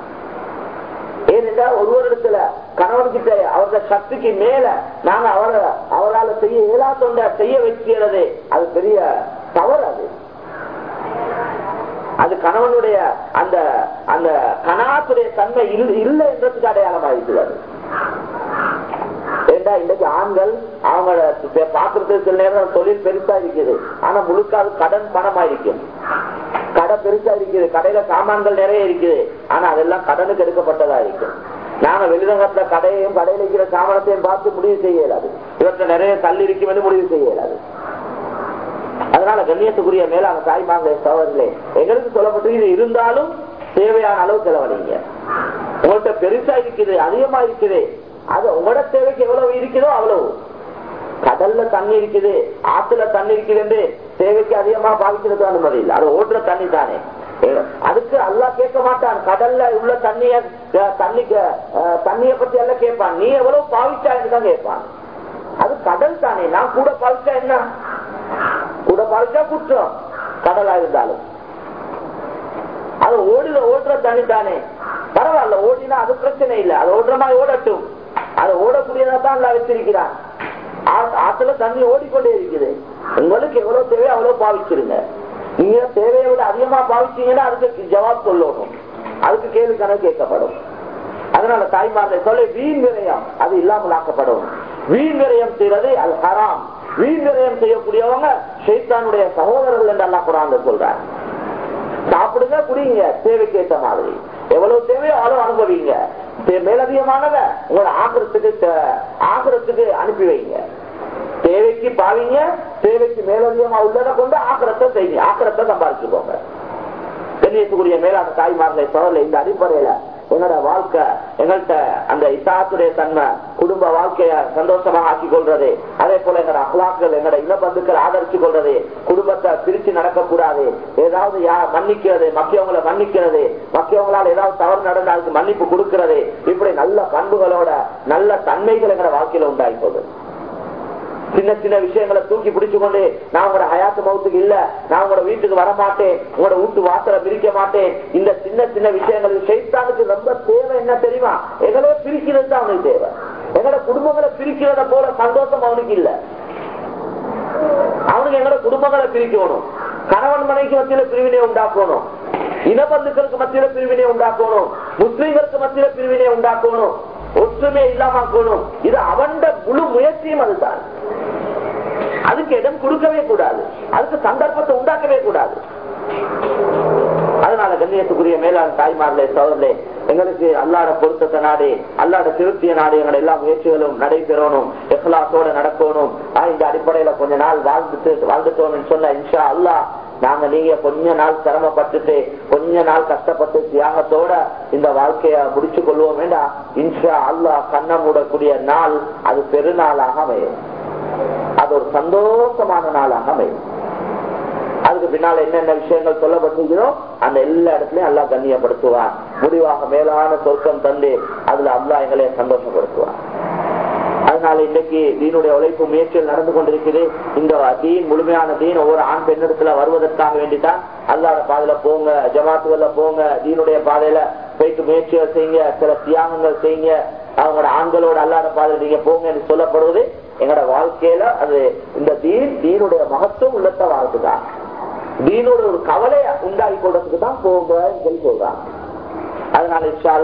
ஏனென்றால் ஒருவரிடத்துல கணவன் கிட்ட அவரோட சக்திக்கு மேல நாங்க அவரை அவரால் செய்ய இயலாத்தொண்ட செய்ய வைக்கிறது அது பெரிய தவறு அது. அது கணவனுடைய அந்த அந்த கணாத்துடைய தன்மை இல்லை என்றதுக்கு அடையாளமா இருக்கிறது ஏண்டா இன்னைக்கு ஆண்கள் அவங்க பாக்குறது சில நேரம் தொழில் பெருசா இருக்குது. ஆனா முழுக்க அது கடன் பணமா இருக்கும். கடை பெருசா இருக்குது. கடையில சாமான்கள் நிறைய இருக்குது. ஆனா அதெல்லாம் கடனுக்கு எடுக்கப்பட்டதா இருக்கும். நாங்க வெளிரங்கத்துல கடையையும் கடையில் இருக்கிற சாமானத்தையும் பார்த்து முடிவு செய்யலாது. இவற்றை நிறைய தள்ளி இருக்கும் என்று முடிவு செய்யலாது. அதனால கண்ணியத்துக்குரிய மேல மேலான தாய்மாங்க சோதரிலே எங்களுக்கு சொல்லப்பட்டு இது இருந்தாலும் தேவையான அளவு செலவழிங்க. உங்கள்கிட்ட பெருசா இருக்குது அதிகமா இருக்குது. அது உங்களோட தேவைக்கு எவ்வளவு இருக்குதோ அவ்வளவு. கடல்ல தண்ணி இருக்குது ஆத்துல தண்ணி இருக்குது என்று தேவைக்கு அதிகமா பாவிக்கிறது அனுமதி இல்லை. அது ஓட்டுற தண்ணி தானே. அதுக்கு அல்லா கேட்க மாட்டான் கடல்ல உள்ள தண்ணிய தண்ணி தண்ணிய பத்தி எல்லாம் கேட்பான். நீ எவ்வளவு பாவிச்சா தான் கேட்பான். அது கடல் தானே. நான் கூட பாவிச்சா என்ன? கூட பாவிச்சா குற்றம். கடலா இருந்தாலும். அது ஓடுல ஓடுற தனி தானே பரவாயில்ல ஓடினா அது பிரச்சனை இல்லை. அது ஓடுற மாதிரி ஓடட்டும். அது ஓடக்கூடியதா தான் வச்சிருக்கிறான். ஆத்துல தண்ணி ஓடிக்கொண்டே இருக்குது. உங்களுக்கு எவ்வளவு தேவையோ அவ்வளவு பாவிச்சிருங்க. நீங்க தேவையை விட அதிகமா பாவிச்சீங்கன்னா அதுக்கு ஜவாப் சொல்லணும். அதுக்கு கேள்வி கணக்கு கேட்கப்படும். அதனால தாய்மார்களை சொல்ல வீண் விரயம். அது இல்லாமல் ஆக்கப்படும். வீண் விரயம் செய்வது அது ஹராம். வீண் செய்யக்கூடியவங்க? சைத்தானுடைய சகோதரர்கள் என்று அல்லா குரான் சொல்றாங்க சாப்பிடுங்க குடிங்க தேவைக்கு ஏற்ற மாதிரி. எவ்வளவு தேவையோ அவ்வளவு அனுபவிங்க. மேலதிகமானத உங்களோட ஆகிறதுக்கு ஆகிறதுக்கு அனுப்பி வைங்க. தேவைக்கு பாவீங்க தேவைக்கு மேலதிகமா உள்ளதை கொண்டு ஆக்கிரத்தை செய்யுங்க. ஆக்கிரத்தை சம்பாதிச்சுக்கோங்க. கண்ணியத்துக்குரிய மேலான தாய்மார்களை சோழல இந்த அடிப்படையில என்னோட வாழ்க்கை எங்கள்கிட்ட அந்த இசாத்துடைய தன்மை குடும்ப வாழ்க்கைய சந்தோஷமாக ஆக்கிக் கொள்றது அதே போல எங்களோட அகலாக்கள் எங்களோட இனப்பந்துக்கள் ஆதரிச்சு கொள்றது. குடும்பத்தை பிரிச்சு நடக்கக்கூடாது. ஏதாவது யார் மன்னிக்கிறது மக்கியவங்களை மன்னிக்கிறது. மக்கியவங்களால் ஏதாவது தவறு நடந்தால் மன்னிப்பு கொடுக்கிறது. இப்படி நல்ல பண்புகளோட நல்ல தன்மைகள் எங்களோட வாழ்க்கையில உண்டாகி போகுது. சின்ன சின்ன விஷயங்களை தூக்கி பிடிச்சு கொண்டு நான் உங்களோட ஹயாத்து மௌத்துக்கு இல்ல நான் உங்களோட வீட்டுக்கு வர மாட்டேன் உங்களோட வீட்டு வாசலை பிரிக்க மாட்டேன். இந்த சின்ன சின்ன விஷயங்களுக்கு சைத்தானுக்கு ரொம்ப தேவை என்ன தெரியுமா? எங்களோட பிரிக்கிறது தான் அவனுக்கு தேவை. எங்களோட குடும்பங்களை பிரிக்கிறத போல சந்தோஷம் அவனுக்கு இல்ல. அவனுக்கு எங்களோட குடும்பங்களை பிரிக்கணும் கணவன் மனைக்கு மத்தியில பிரிவினை உண்டாக்கணும். இனபந்துக்களுக்கு மத்தியில பிரிவினை உண்டாக்கணும். முஸ்லீம்களுக்கு மத்தியில பிரிவினை உண்டாக்கணும். ஒற்றுமை இல்லாமக்கணும் இது அவன் முழு முயற்சியும் அதுதான். அதுக்கு இடம் கொடுக்கவே கூடாது. அதுக்கு சந்தர்ப்பத்தை உண்டாக்கவே கூடாது. அதனால கண்ணியத்துக்குரிய மேலாண் தாய்மார்களே சோதரே எங்களுக்கு அல்லாட பொருத்தத்தை நாடு அல்லாட திருப்திய நாடு எங்களை எல்லா முயற்சிகளும் நடைபெறணும் எஹ்லாசோட நடக்கணும். இந்த அடிப்படையில கொஞ்ச நாள் வாழ்ந்துட்டு வாழ்ந்துட்டோம்னு சொன்ன இன்ஷா அல்லா நாங்க நீங்க கொஞ்ச நாள் சிரமப்பட்டுட்டு கொஞ்ச நாள் கஷ்டப்பட்டு தியாகத்தோட இந்த வாழ்க்கைய முடிச்சு கொள்வோம் வேண்டாம் இன்ஷா அல்லா கண்ண மூடக்கூடிய நாள் அது பெருநாளாக அமையும். அது ஒரு சந்தோஷமான நாளாக அமையும். அதுக்கு பின்னால் என்னென்ன விஷயங்கள் சொல்லப்பட்டிருக்கிறோ அந்த எல்லா இடத்துலயும் அல்லா கண்ணியப்படுத்துவான். முடிவாக மேலான சொர்க்கம் தந்து அதுல அல்லா எங்களை சந்தோஷப்படுத்துவான். அதனால இன்னைக்கு தீனுடைய உழைப்பு முயற்சிகள் நடந்து கொண்டிருக்குது. இந்த தீன் முழுமையான தீன் ஒவ்வொரு ஆண் பெண்ணிடத்துல வருவதற்காக வேண்டித்தான். அல்லாத பாதையில போங்க ஜமாத்துகள்ல போங்க தீனுடைய பாதையில போயிட்டு முயற்சிகள் செய்யுங்க சில தியாகங்கள் செய்யுங்க. அவங்களோட ஆண்களோட அல்லாத பாதையில நீங்க போங்க என்று சொல்லப்படுவது எங்களோட வாழ்க்கையில அது இந்த தீன் தீனுடைய மகத்துவம் உள்ளத்த வாழ்க்கைதான் தீனோட ஒரு கவலை உண்டாகி கொள்றதுக்கு தான் போங்க சொல்லி சொல்றாங்க. அதனால இன்ஷா